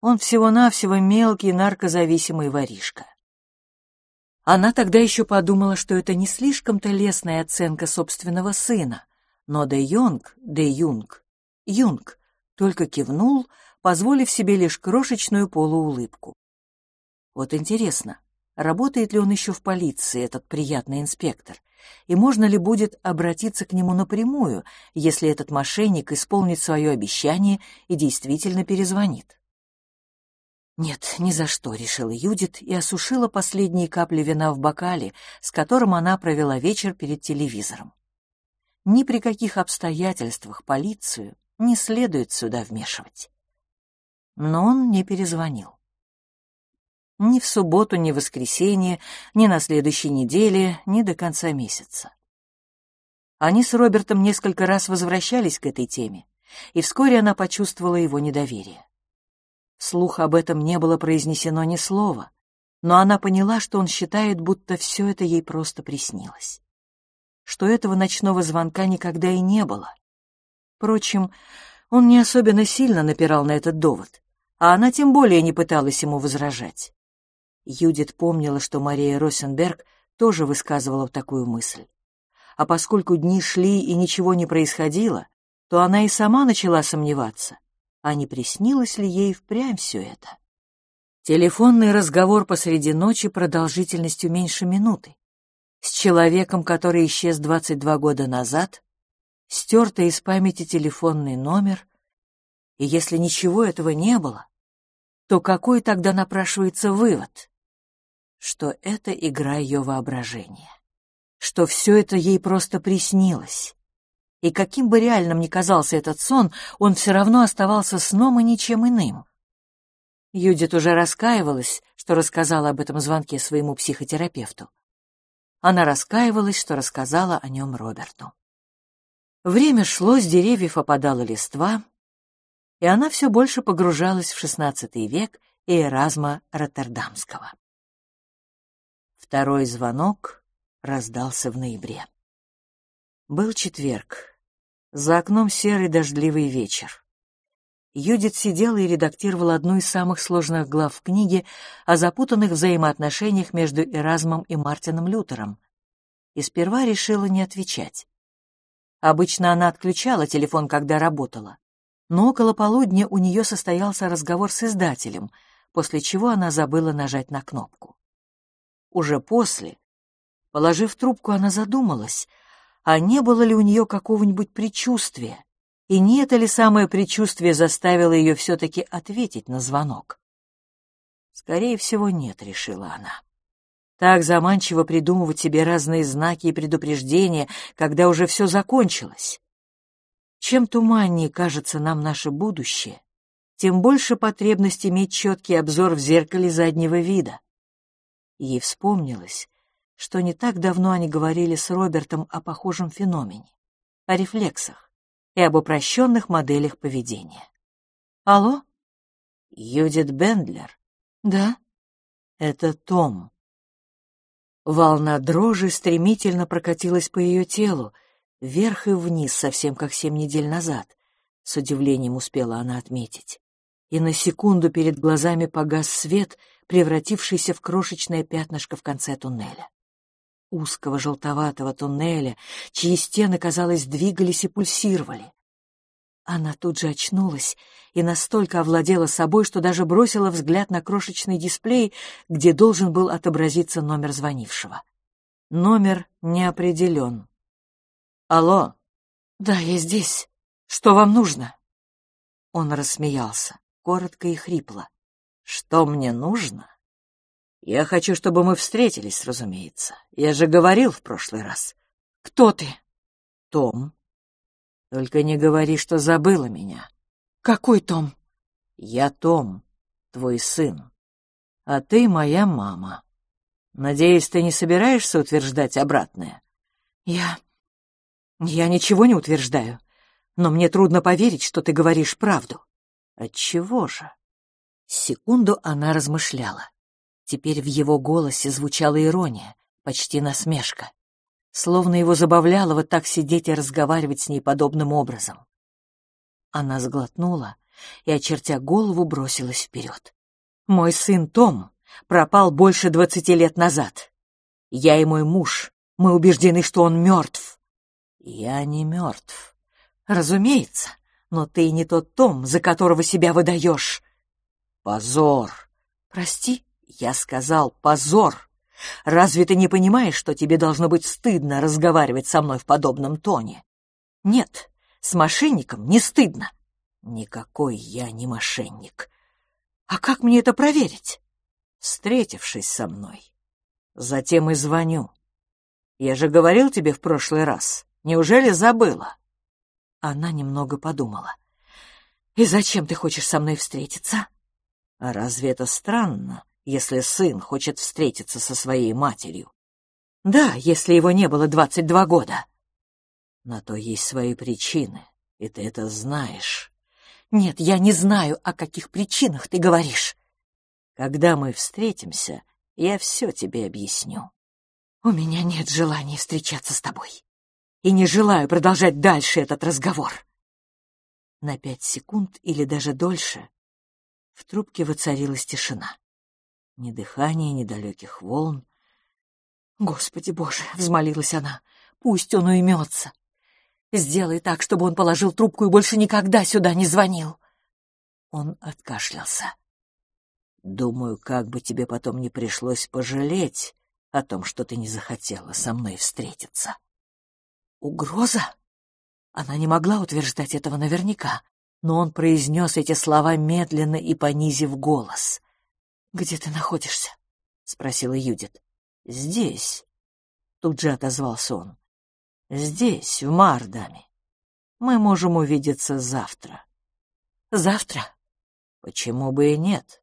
Он всего-навсего мелкий наркозависимый воришка. Она тогда еще подумала, что это не слишком-то лестная оценка собственного сына, но Де Йонг, Де Юнг, Юнг только кивнул, позволив себе лишь крошечную полуулыбку. Вот интересно, работает ли он еще в полиции, этот приятный инспектор, и можно ли будет обратиться к нему напрямую, если этот мошенник исполнит свое обещание и действительно перезвонит. «Нет, ни за что», — решила Юдит и осушила последние капли вина в бокале, с которым она провела вечер перед телевизором. Ни при каких обстоятельствах полицию не следует сюда вмешивать. Но он не перезвонил. Ни в субботу, ни в воскресенье, ни на следующей неделе, ни до конца месяца. Они с Робертом несколько раз возвращались к этой теме, и вскоре она почувствовала его недоверие. Слух об этом не было произнесено ни слова, но она поняла, что он считает, будто все это ей просто приснилось. Что этого ночного звонка никогда и не было. Впрочем, он не особенно сильно напирал на этот довод, а она тем более не пыталась ему возражать. Юдит помнила, что Мария Росенберг тоже высказывала такую мысль. А поскольку дни шли и ничего не происходило, то она и сама начала сомневаться, а не приснилось ли ей впрямь все это. Телефонный разговор посреди ночи продолжительностью меньше минуты. С человеком, который исчез 22 года назад, стертый из памяти телефонный номер, и если ничего этого не было, то какой тогда напрашивается вывод? Что это игра ее воображения, что все это ей просто приснилось. И каким бы реальным ни казался этот сон, он все равно оставался сном и ничем иным. Юдит уже раскаивалась, что рассказала об этом звонке своему психотерапевту. Она раскаивалась, что рассказала о нем Роберту. Время шло, с деревьев опадала листва, и она все больше погружалась в XVI век и Эразма Роттердамского. Второй звонок раздался в ноябре. Был четверг. За окном серый дождливый вечер. Юдит сидела и редактировала одну из самых сложных глав в книге о запутанных взаимоотношениях между Эразмом и Мартином Лютером, и сперва решила не отвечать. Обычно она отключала телефон, когда работала, но около полудня у нее состоялся разговор с издателем, после чего она забыла нажать на кнопку. Уже после, положив трубку, она задумалась, а не было ли у нее какого-нибудь предчувствия, и не это ли самое предчувствие заставило ее все-таки ответить на звонок? Скорее всего, нет, решила она. Так заманчиво придумывать себе разные знаки и предупреждения, когда уже все закончилось. Чем туманнее кажется нам наше будущее, тем больше потребность иметь четкий обзор в зеркале заднего вида. Ей вспомнилось, что не так давно они говорили с Робертом о похожем феномене, о рефлексах и об упрощенных моделях поведения. «Алло?» «Юдит Бендлер?» «Да?» «Это Том». Волна дрожи стремительно прокатилась по ее телу, вверх и вниз, совсем как семь недель назад, с удивлением успела она отметить. И на секунду перед глазами погас свет, превратившийся в крошечное пятнышко в конце туннеля. Узкого желтоватого туннеля, чьи стены, казалось, двигались и пульсировали. Она тут же очнулась и настолько овладела собой, что даже бросила взгляд на крошечный дисплей, где должен был отобразиться номер звонившего. Номер не определен. «Алло?» «Да, я здесь. Что вам нужно?» Он рассмеялся, коротко и хрипло. «Что мне нужно?» «Я хочу, чтобы мы встретились, разумеется. Я же говорил в прошлый раз». «Кто ты?» «Том». «Только не говори, что забыла меня». «Какой Том?» «Я Том, твой сын. А ты моя мама. Надеюсь, ты не собираешься утверждать обратное?» «Я... «Я ничего не утверждаю, но мне трудно поверить, что ты говоришь правду». «Отчего же?» Секунду она размышляла. Теперь в его голосе звучала ирония, почти насмешка. Словно его забавляло вот так сидеть и разговаривать с ней подобным образом. Она сглотнула и, очертя голову, бросилась вперед. «Мой сын Том пропал больше двадцати лет назад. Я и мой муж, мы убеждены, что он мертв. «Я не мертв». «Разумеется, но ты не тот Том, за которого себя выдаешь». «Позор!» «Прости, я сказал позор. Разве ты не понимаешь, что тебе должно быть стыдно разговаривать со мной в подобном тоне?» «Нет, с мошенником не стыдно». «Никакой я не мошенник». «А как мне это проверить?» «Встретившись со мной. Затем и звоню. Я же говорил тебе в прошлый раз, Неужели забыла?» Она немного подумала. «И зачем ты хочешь со мной встретиться?» «А разве это странно, если сын хочет встретиться со своей матерью?» «Да, если его не было двадцать два года». «На то есть свои причины, и ты это знаешь». «Нет, я не знаю, о каких причинах ты говоришь». «Когда мы встретимся, я все тебе объясню». «У меня нет желания встречаться с тобой и не желаю продолжать дальше этот разговор. На пять секунд или даже дольше в трубке воцарилась тишина. Ни дыхания, ни далеких волн. «Господи Боже!» — взмолилась она. «Пусть он уймется. Сделай так, чтобы он положил трубку и больше никогда сюда не звонил». Он откашлялся. «Думаю, как бы тебе потом не пришлось пожалеть о том, что ты не захотела со мной встретиться». Угроза? Она не могла утверждать этого наверняка, но он произнес эти слова медленно и понизив голос. «Где ты находишься?» — спросила Юдит. «Здесь», — тут же отозвался он. «Здесь, в Мардаме. Мы можем увидеться завтра». «Завтра?» «Почему бы и нет?»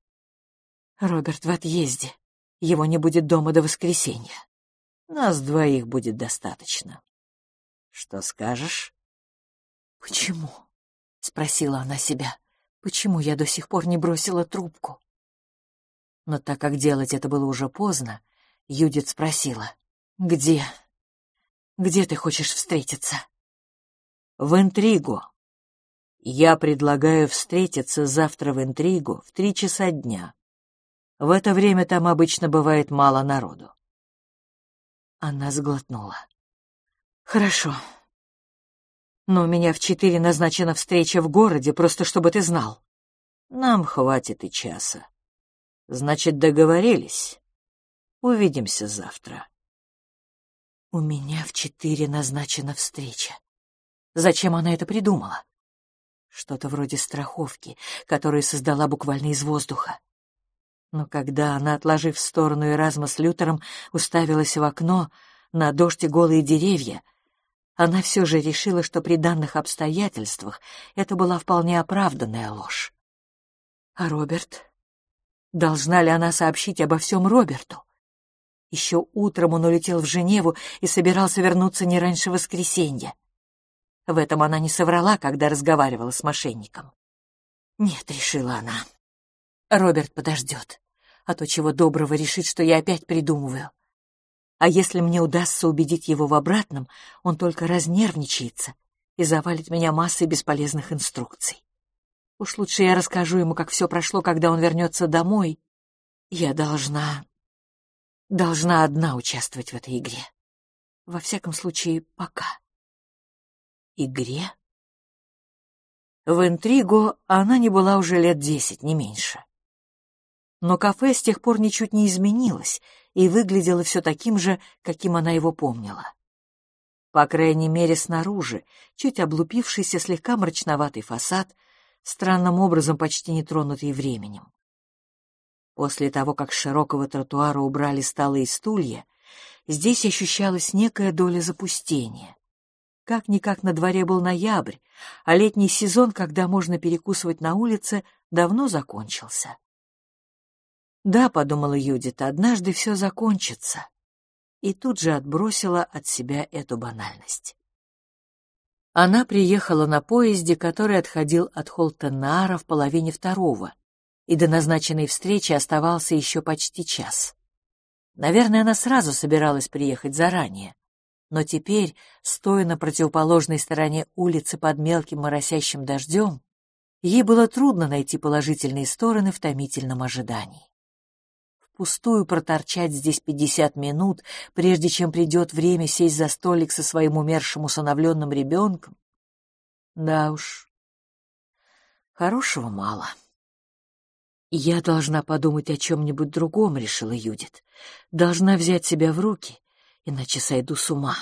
«Роберт в отъезде. Его не будет дома до воскресенья. Нас двоих будет достаточно. Что скажешь?» «Почему?» — спросила она себя. «Почему я до сих пор не бросила трубку?» Но так как делать это было уже поздно, Юдит спросила. «Где? Где ты хочешь встретиться?» «В Интригу. Я предлагаю встретиться завтра в Интригу в три часа дня. В это время там обычно бывает мало народу». Она сглотнула. «Хорошо. Но у меня в четыре назначена встреча в городе, просто чтобы ты знал. Нам хватит и часа. Значит, договорились. Увидимся завтра. У меня в четыре назначена встреча. Зачем она это придумала? Что-то вроде страховки, которую создала буквально из воздуха. Но когда она, отложив в сторону Эразма с Лютером, уставилась в окно на дождь и голые деревья, она все же решила, что при данных обстоятельствах это была вполне оправданная ложь. А Роберт? Должна ли она сообщить обо всем Роберту? Еще утром он улетел в Женеву и собирался вернуться не раньше воскресенья. В этом она не соврала, когда разговаривала с мошенником. «Нет», — решила она, — «Роберт подождет, а то чего доброго решит, что я опять придумываю. А если мне удастся убедить его в обратном, он только разнервничается и завалит меня массой бесполезных инструкций. Уж лучше я расскажу ему, как все прошло, когда он вернется домой. Я должна должна одна участвовать в этой игре. Во всяком случае, пока. Игре? В интригу она не была уже лет десять, не меньше. Но кафе с тех пор ничуть не изменилось и выглядело все таким же, каким она его помнила. По крайней мере, снаружи, чуть облупившийся слегка мрачноватый фасад, странным образом почти не тронутый временем. После того, как с широкого тротуара убрали столы и стулья, здесь ощущалась некая доля запустения. Как-никак на дворе был ноябрь, а летний сезон, когда можно перекусывать на улице, давно закончился. «Да», — подумала Юдит, — «однажды все закончится». И тут же отбросила от себя эту банальность. Она приехала на поезде, который отходил от Холтенара в половине второго, и до назначенной встречи оставался еще почти час. Наверное, она сразу собиралась приехать заранее, но теперь, стоя на противоположной стороне улицы под мелким моросящим дождем, ей было трудно найти положительные стороны в томительном ожидании. Впустую проторчать здесь пятьдесят минут, прежде чем придет время сесть за столик со своим умершим усыновленным ребенком? Да уж, хорошего мало. — «Я должна подумать о чем-нибудь другом», — решила Юдит. «Должна взять себя в руки, иначе сойду с ума».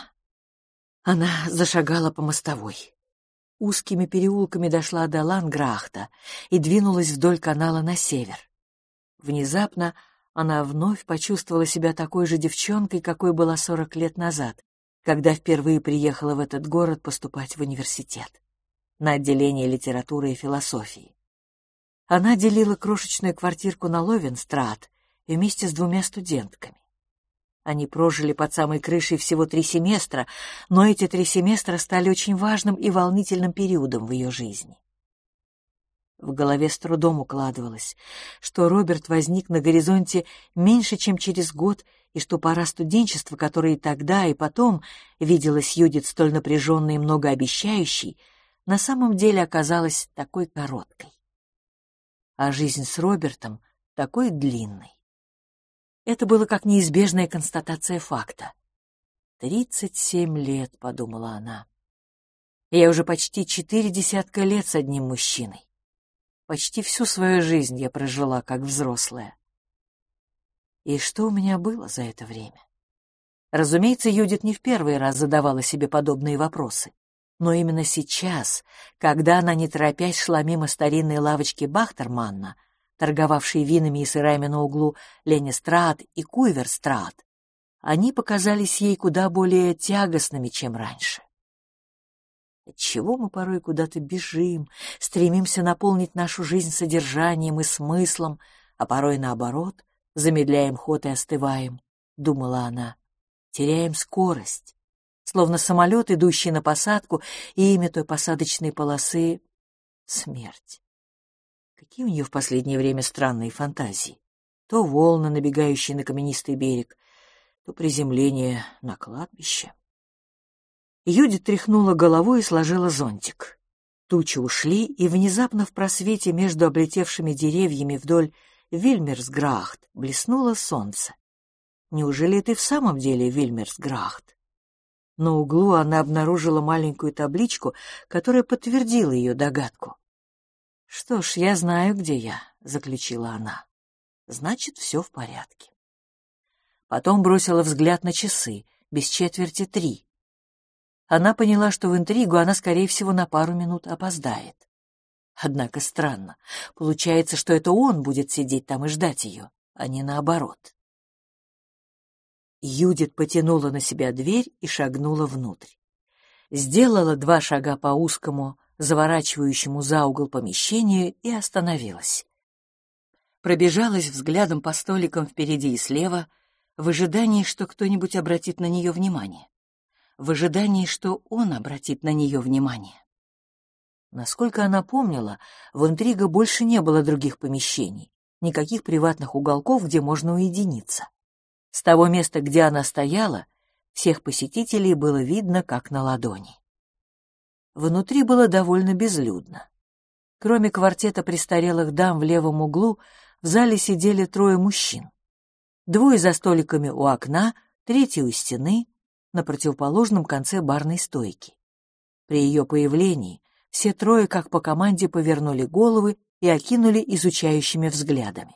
Она зашагала по мостовой. Узкими переулками дошла до Ланграхта и двинулась вдоль канала на север. Внезапно она вновь почувствовала себя такой же девчонкой, какой была сорок лет назад, когда впервые приехала в этот город поступать в университет на отделение литературы и философии. Она делила крошечную квартирку на Ловенстрат вместе с двумя студентками. Они прожили под самой крышей всего три семестра, но эти три семестра стали очень важным и волнительным периодом в ее жизни. В голове с трудом укладывалось, что Роберт возник на горизонте меньше, чем через год, и что пора студенчества, которая и тогда, и потом виделась Юдит столь напряженной и многообещающей, на самом деле оказалась такой короткой а жизнь с Робертом такой длинной. Это было как неизбежная констатация факта. «Тридцать семь лет», — подумала она. «Я уже почти четыре десятка лет с одним мужчиной. Почти всю свою жизнь я прожила как взрослая. И что у меня было за это время?» Разумеется, Юдит не в первый раз задавала себе подобные вопросы. Но именно сейчас, когда она, не торопясь, шла мимо старинной лавочки Бахтерманна, торговавшей винами и сырами на углу Ленистрат и Куйверстрат, они показались ей куда более тягостными, чем раньше. Отчего мы порой куда-то бежим, стремимся наполнить нашу жизнь содержанием и смыслом, а порой наоборот, замедляем ход и остываем, — думала она, — теряем скорость, словно самолет, идущий на посадку, и имя той посадочной полосы — смерть. Какие у нее в последнее время странные фантазии. То волны, набегающие на каменистый берег, то приземление на кладбище. Юдит тряхнула головой и сложила зонтик. Тучи ушли, и внезапно в просвете между облетевшими деревьями вдоль Вильмерсграхт блеснуло солнце. Неужели и в самом деле Вильмерсграхт? На углу она обнаружила маленькую табличку, которая подтвердила ее догадку. «Что ж, я знаю, где я», — заключила она. «Значит, все в порядке». Потом бросила взгляд на часы, без четверти три. Она поняла, что в интригу она, скорее всего, на пару минут опоздает. Однако странно. Получается, что это он будет сидеть там и ждать ее, а не наоборот. Юдит потянула на себя дверь и шагнула внутрь. Сделала два шага по узкому, заворачивающему за угол помещению и остановилась. Пробежалась взглядом по столикам впереди и слева, в ожидании, что кто-нибудь обратит на нее внимание. В ожидании, что он обратит на нее внимание. Насколько она помнила, в интрига больше не было других помещений, никаких приватных уголков, где можно уединиться. С того места, где она стояла, всех посетителей было видно, как на ладони. Внутри было довольно безлюдно. Кроме квартета престарелых дам в левом углу, в зале сидели трое мужчин. Двое за столиками у окна, третий у стены, на противоположном конце барной стойки. При ее появлении все трое, как по команде, повернули головы и окинули изучающими взглядами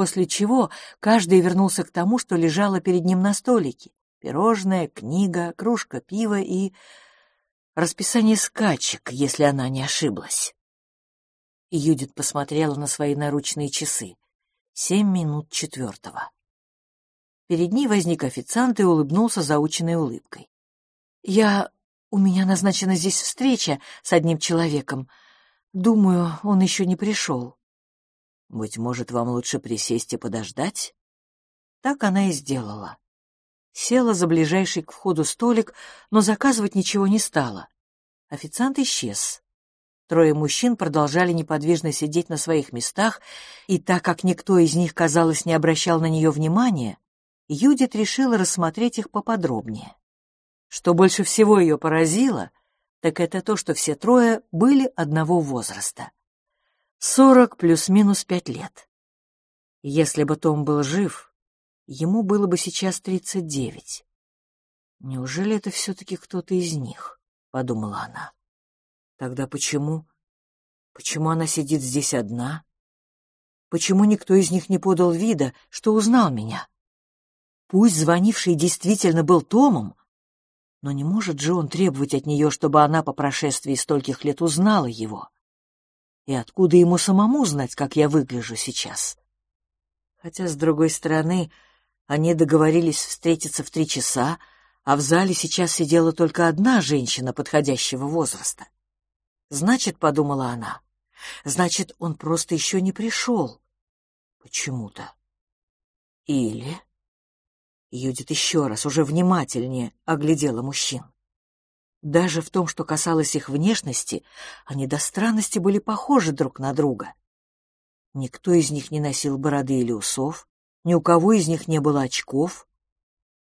после чего каждый вернулся к тому, что лежало перед ним на столике. Пирожное, книга, кружка пива и... расписание скачек, если она не ошиблась. Юдит посмотрела на свои наручные часы. Семь минут четвертого. Перед ней возник официант и улыбнулся заученной улыбкой. «Я... у меня назначена здесь встреча с одним человеком. Думаю, он еще не пришел». Быть может, вам лучше присесть и подождать? Так она и сделала. Села за ближайший к входу столик, но заказывать ничего не стала. Официант исчез. Трое мужчин продолжали неподвижно сидеть на своих местах, и так как никто из них, казалось, не обращал на нее внимания, Юдит решила рассмотреть их поподробнее. Что больше всего ее поразило, так это то, что все трое были одного возраста. Сорок плюс-минус пять лет. Если бы Том был жив, ему было бы сейчас тридцать девять. Неужели это все-таки кто-то из них? — подумала она. Тогда почему? Почему она сидит здесь одна? Почему никто из них не подал вида, что узнал меня? Пусть звонивший действительно был Томом, но не может же он требовать от нее, чтобы она по прошествии стольких лет узнала его. И откуда ему самому знать, как я выгляжу сейчас? Хотя, с другой стороны, они договорились встретиться в три часа, а в зале сейчас сидела только одна женщина подходящего возраста. Значит, — подумала она, — значит, он просто еще не пришел. Почему-то. Или... Юдит еще раз, уже внимательнее, оглядела мужчин. Даже в том, что касалось их внешности, они до странности были похожи друг на друга. Никто из них не носил бороды или усов, ни у кого из них не было очков.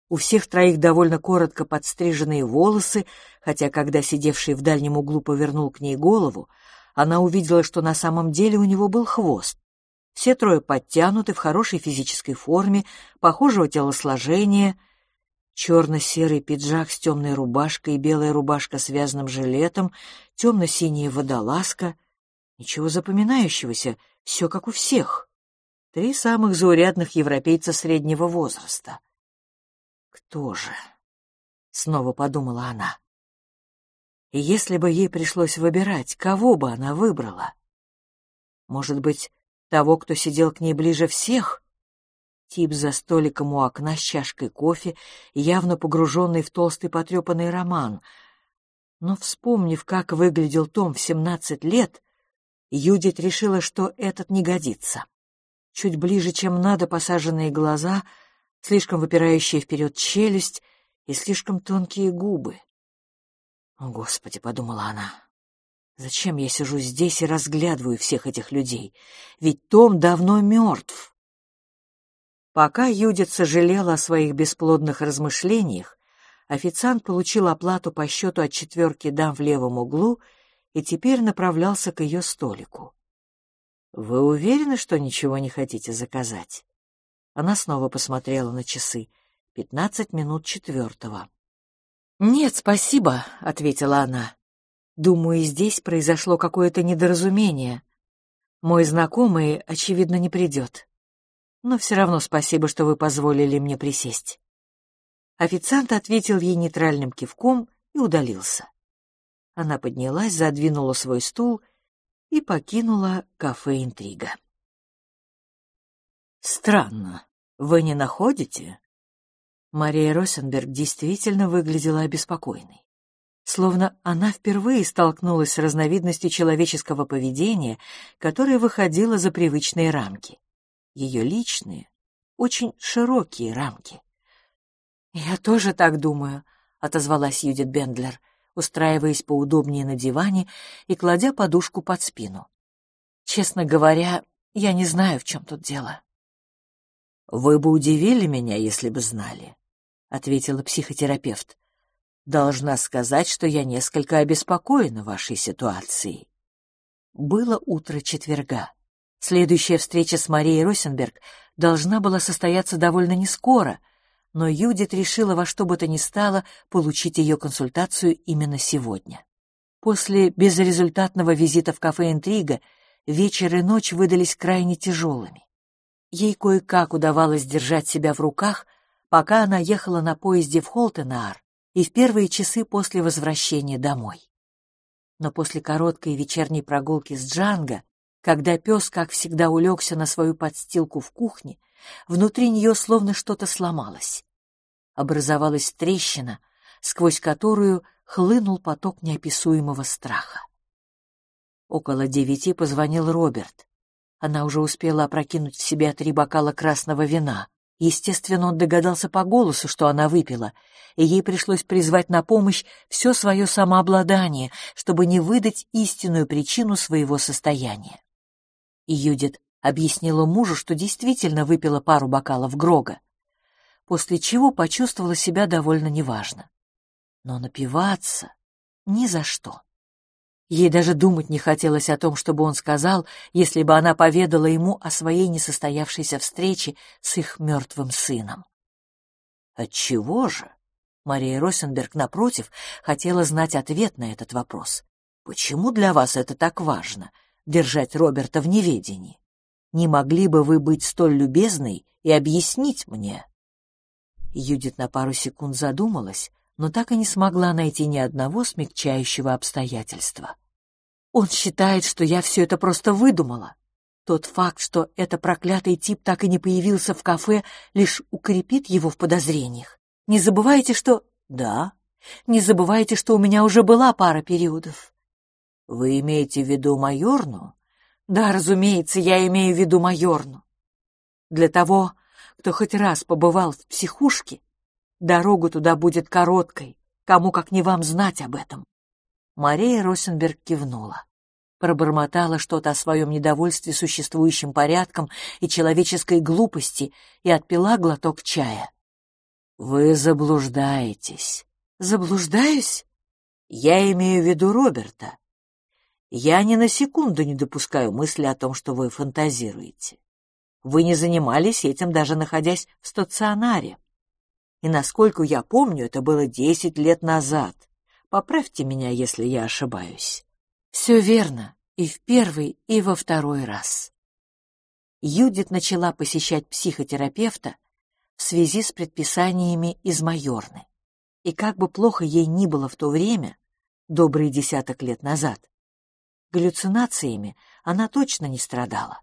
У всех троих довольно коротко подстриженные волосы, хотя когда сидевший в дальнем углу повернул к ней голову, она увидела, что на самом деле у него был хвост. Все трое подтянуты, в хорошей физической форме, похожего телосложения — черно-серый пиджак с темной рубашкой и белая рубашка с вязаным жилетом, темно-синяя водолазка. Ничего запоминающегося, все как у всех. Три самых заурядных европейца среднего возраста. «Кто же?» — снова подумала она. И если бы ей пришлось выбирать, кого бы она выбрала? Может быть, того, кто сидел к ней ближе всех? Тип за столиком у окна с чашкой кофе, явно погруженный в толстый потрепанный роман. Но, вспомнив, как выглядел Том в семнадцать лет, Юдит решила, что этот не годится. Чуть ближе, чем надо, посаженные глаза, слишком выпирающая вперед челюсть и слишком тонкие губы. «О, Господи!» — подумала она. «Зачем я сижу здесь и разглядываю всех этих людей? Ведь Том давно мертв!» Пока Юдит сожалела о своих бесплодных размышлениях, официант получил оплату по счету от четверки дам в левом углу и теперь направлялся к ее столику. «Вы уверены, что ничего не хотите заказать?» Она снова посмотрела на часы. Пятнадцать минут четвертого. «Нет, спасибо», — ответила она. «Думаю, здесь произошло какое-то недоразумение. Мой знакомый, очевидно, не придет. Но все равно спасибо, что вы позволили мне присесть». Официант ответил ей нейтральным кивком и удалился. Она поднялась, задвинула свой стул и покинула кафе «Интрига». «Странно, вы не находите?» Мария Росенберг действительно выглядела обеспокоенной. Словно она впервые столкнулась с разновидностью человеческого поведения, которое выходило за привычные рамки. Ее личные, очень широкие рамки. «Я тоже так думаю», — отозвалась Юдит Бендлер, устраиваясь поудобнее на диване и кладя подушку под спину. «Честно говоря, я не знаю, в чем тут дело». «Вы бы удивили меня, если бы знали», — ответила психотерапевт. «Должна сказать, что я несколько обеспокоена вашей ситуацией». Было утро четверга. Следующая встреча с Марией Росенберг должна была состояться довольно нескоро, но Юдит решила во что бы то ни стало получить ее консультацию именно сегодня. После безрезультатного визита в кафе «Интрига» вечер и ночь выдались крайне тяжелыми. Ей кое-как удавалось держать себя в руках — пока она ехала на поезде в Холтенаар и в первые часы после возвращения домой. Но после короткой вечерней прогулки с Джанго, когда пес, как всегда, улегся на свою подстилку в кухне, внутри нее словно что-то сломалось. Образовалась трещина, сквозь которую хлынул поток неописуемого страха. Около девяти позвонил Роберт. Она уже успела опрокинуть в себя три бокала красного вина. Естественно, он догадался по голосу, что она выпила, и ей пришлось призвать на помощь все свое самообладание, чтобы не выдать истинную причину своего состояния. И Юдит объяснила мужу, что действительно выпила пару бокалов Грога, после чего почувствовала себя довольно неважно. Но напиваться ни за что. Ей даже думать не хотелось о том, чтобы он сказал, если бы она поведала ему о своей несостоявшейся встрече с их мертвым сыном. Отчего же? Мария Росенберг, напротив, хотела знать ответ на этот вопрос. Почему для вас это так важно — держать Роберта в неведении? Не могли бы вы быть столь любезной и объяснить мне? Юдит на пару секунд задумалась, но так и не смогла найти ни одного смягчающего обстоятельства. Он считает, что я все это просто выдумала. Тот факт, что этот проклятый тип так и не появился в кафе, лишь укрепит его в подозрениях. Не забывайте, что... Да, не забывайте, что у меня уже была пара периодов. Вы имеете в виду майорну? Да, разумеется, я имею в виду майорну. Для того, кто хоть раз побывал в психушке, Дорога туда будет короткой, кому как не вам знать об этом. Мария Росенберг кивнула. Пробормотала что-то о своем недовольстве существующим порядком и человеческой глупости и отпила глоток чая. «Вы заблуждаетесь». «Заблуждаюсь?» «Я имею в виду Роберта. Я ни на секунду не допускаю мысли о том, что вы фантазируете. Вы не занимались этим, даже находясь в стационаре и, насколько я помню, это было десять лет назад. Поправьте меня, если я ошибаюсь. Все верно, и в первый, и во второй раз. Юдит начала посещать психотерапевта в связи с предписаниями из майорны. И как бы плохо ей ни было в то время, добрый десяток лет назад. Галлюцинациями она точно не страдала.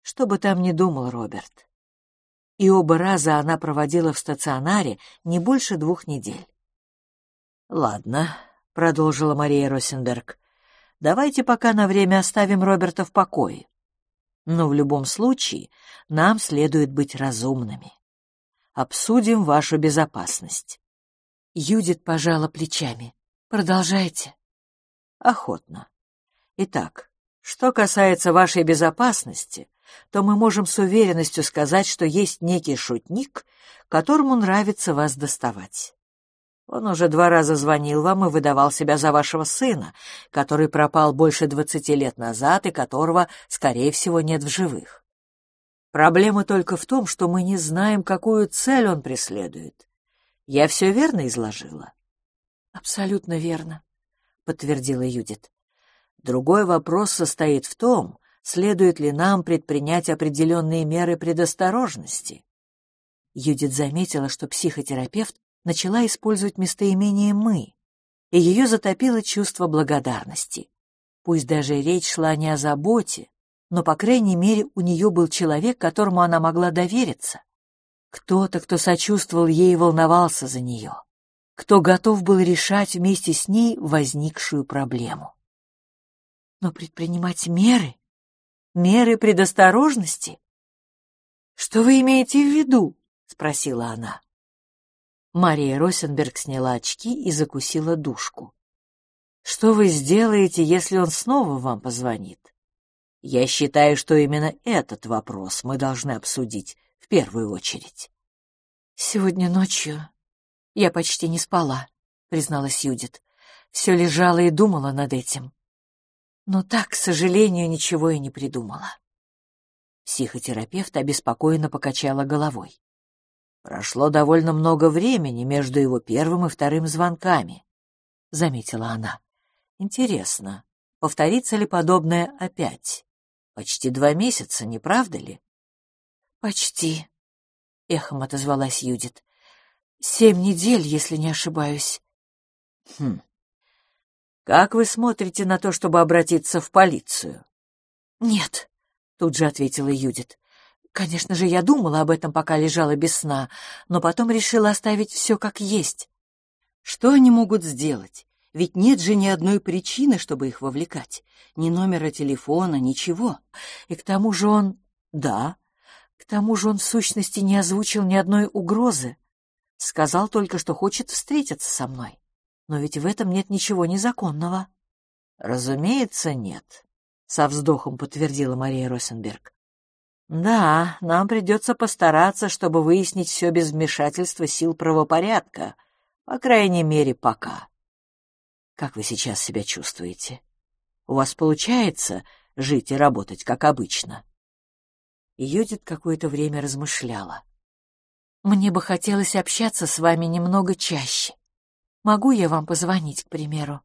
Что бы там ни думал Роберт. И оба раза она проводила в стационаре не больше двух недель. «Ладно», — продолжила Мария Росенберг, — «давайте пока на время оставим Роберта в покое. Но в любом случае нам следует быть разумными. Обсудим вашу безопасность». Юдит пожала плечами. «Продолжайте». «Охотно. Итак, что касается вашей безопасности, то мы можем с уверенностью сказать, что есть некий шутник, которому нравится вас доставать. Он уже два раза звонил вам и выдавал себя за вашего сына, который пропал больше двадцати лет назад и которого, скорее всего, нет в живых. Проблема только в том, что мы не знаем, какую цель он преследует. Я все верно изложила? — Абсолютно верно, — подтвердила Юдит. Другой вопрос состоит в том, следует ли нам предпринять определенные меры предосторожности. Юдит заметила, что психотерапевт начала использовать местоимение «мы», и ее затопило чувство благодарности. Пусть даже речь шла не о заботе, но, по крайней мере, у нее был человек, которому она могла довериться. Кто-то, кто сочувствовал ей и волновался за нее. Кто готов был решать вместе с ней возникшую проблему. Но предпринимать меры? Меры предосторожности? Что вы имеете в виду? — спросила она. Мария Росенберг сняла очки и закусила душку. «Что вы сделаете, если он снова вам позвонит? Я считаю, что именно этот вопрос мы должны обсудить в первую очередь». «Сегодня ночью я почти не спала», — призналась Юдит. «Все лежала и думала над этим. Но так, к сожалению, ничего и не придумала». Психотерапевт обеспокоенно покачала головой. Прошло довольно много времени между его первым и вторым звонками, — заметила она. Интересно, повторится ли подобное опять? Почти два месяца, не правда ли? Почти, — эхом отозвалась Юдит. Семь недель, если не ошибаюсь. Хм. Как вы смотрите на то, чтобы обратиться в полицию? Нет, — тут же ответила Юдит. Конечно же, я думала об этом, пока лежала без сна, но потом решила оставить все как есть. Что они могут сделать? Ведь нет же ни одной причины, чтобы их вовлекать. Ни номера телефона, ничего. И к тому же он... Да, к тому же он в сущности не озвучил ни одной угрозы. Сказал только, что хочет встретиться со мной. Но ведь в этом нет ничего незаконного. Разумеется, нет, — со вздохом подтвердила Мария Росенберг. Да, нам придется постараться, чтобы выяснить все без вмешательства сил правопорядка, по крайней мере, пока. Как вы сейчас себя чувствуете? У вас получается жить и работать, как обычно? Юдит какое-то время размышляла. Мне бы хотелось общаться с вами немного чаще. Могу я вам позвонить, к примеру?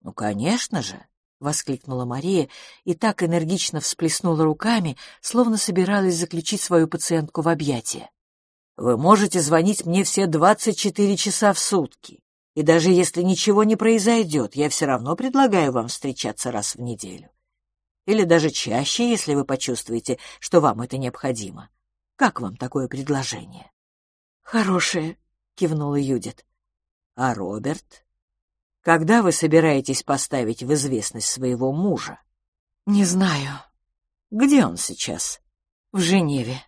Ну, конечно же воскликнула Мария и так энергично всплеснула руками, словно собиралась заключить свою пациентку в объятия. «Вы можете звонить мне все двадцать четыре часа в сутки, и даже если ничего не произойдет, я все равно предлагаю вам встречаться раз в неделю. Или даже чаще, если вы почувствуете, что вам это необходимо. Как вам такое предложение?» «Хорошее», — кивнула Юдит. «А Роберт?» Когда вы собираетесь поставить в известность своего мужа? Не знаю. Где он сейчас? В Женеве.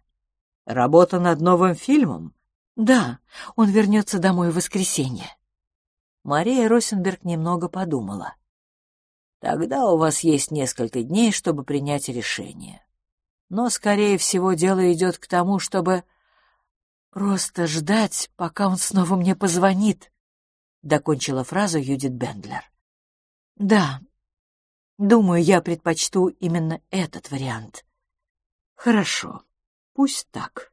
Работа над новым фильмом? Да, он вернется домой в воскресенье. Мария Росенберг немного подумала. Тогда у вас есть несколько дней, чтобы принять решение. Но, скорее всего, дело идет к тому, чтобы просто ждать, пока он снова мне позвонит, докончила фразу Юдит Бендлер. Да, думаю, я предпочту именно этот вариант. Хорошо, пусть так,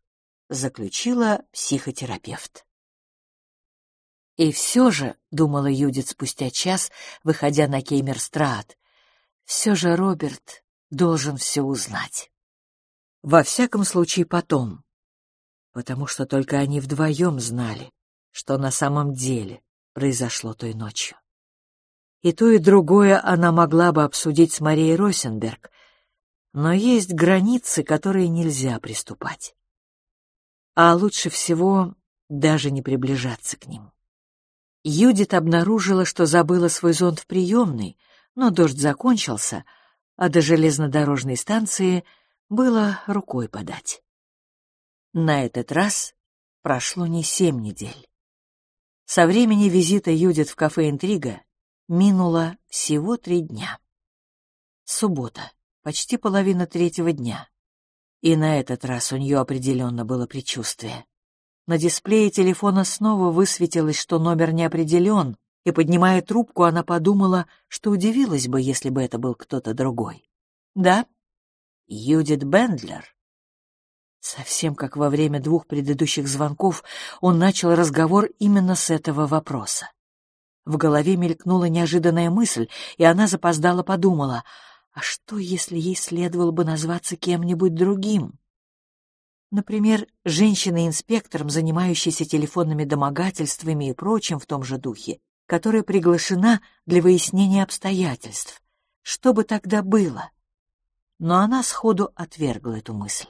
заключила психотерапевт. И все же, думала Юдит спустя час, выходя на Кеймерстрат, все же Роберт должен все узнать. Во всяком случае потом, потому что только они вдвоем знали, что на самом деле произошло той ночью. И то, и другое она могла бы обсудить с Марией Росенберг, но есть границы, которые нельзя приступать. А лучше всего даже не приближаться к ним. Юдит обнаружила, что забыла свой зонт в приемной, но дождь закончился, а до железнодорожной станции было рукой подать. На этот раз прошло не семь недель. Со времени визита Юдит в кафе «Интрига» минуло всего три дня. Суббота, почти половина третьего дня. И на этот раз у нее определенно было предчувствие. На дисплее телефона снова высветилось, что номер не определен, и, поднимая трубку, она подумала, что удивилась бы, если бы это был кто-то другой. «Да?» «Юдит Бендлер?» Совсем как во время двух предыдущих звонков он начал разговор именно с этого вопроса. В голове мелькнула неожиданная мысль, и она запоздала подумала, а что, если ей следовало бы назваться кем-нибудь другим? Например, женщиной-инспектором, занимающейся телефонными домогательствами и прочим в том же духе, которая приглашена для выяснения обстоятельств. Что бы тогда было? Но она сходу отвергла эту мысль.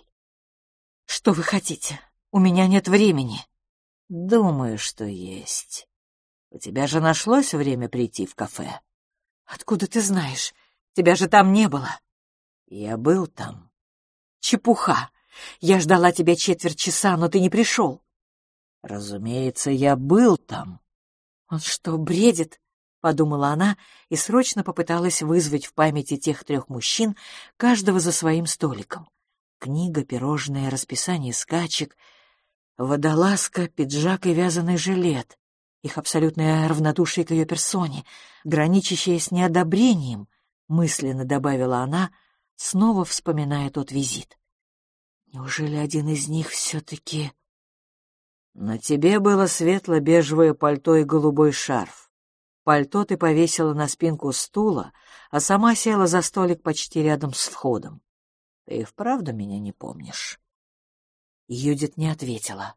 «Что вы хотите? У меня нет времени». «Думаю, что есть. У тебя же нашлось время прийти в кафе?» «Откуда ты знаешь? Тебя же там не было». «Я был там». «Чепуха! Я ждала тебя четверть часа, но ты не пришел». «Разумеется, я был там». «Он что, бредит?» — подумала она и срочно попыталась вызвать в памяти тех трех мужчин, каждого за своим столиком. Книга, пирожное, расписание скачек, водолазка, пиджак и вязаный жилет. Их абсолютное равнодушие к ее персоне, граничащее с неодобрением, мысленно добавила она, снова вспоминая тот визит. Неужели один из них все-таки... На тебе было светло-бежевое пальто и голубой шарф. Пальто ты повесила на спинку стула, а сама села за столик почти рядом с входом. Ты и вправду меня не помнишь?» Юдит не ответила.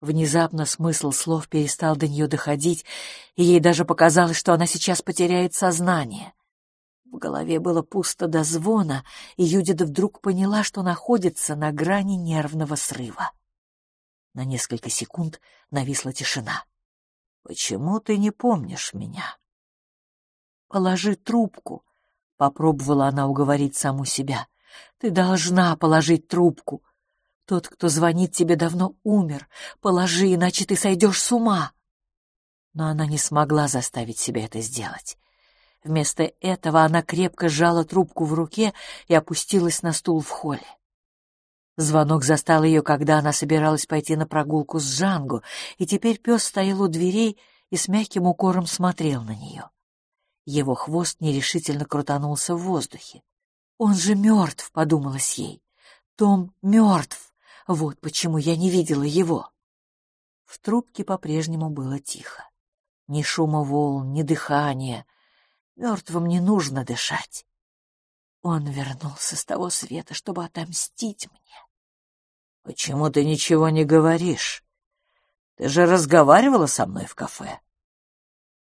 Внезапно смысл слов перестал до нее доходить, и ей даже показалось, что она сейчас потеряет сознание. В голове было пусто до звона, и Юдит вдруг поняла, что находится на грани нервного срыва. На несколько секунд нависла тишина. «Почему ты не помнишь меня?» «Положи трубку», Попробовала она уговорить саму себя. «Ты должна положить трубку. Тот, кто звонит тебе, давно умер. Положи, иначе ты сойдешь с ума». Но она не смогла заставить себя это сделать. Вместо этого она крепко сжала трубку в руке и опустилась на стул в холле. Звонок застал ее, когда она собиралась пойти на прогулку с Джангу, и теперь пес стоял у дверей и с мягким укором смотрел на нее. Его хвост нерешительно крутанулся в воздухе. «Он же мертв», — подумалось ей. «Том мертв. Вот почему я не видела его». В трубке по-прежнему было тихо. Ни шума волн, ни дыхания. Мертвым не нужно дышать. Он вернулся с того света, чтобы отомстить мне. «Почему ты ничего не говоришь? Ты же разговаривала со мной в кафе?»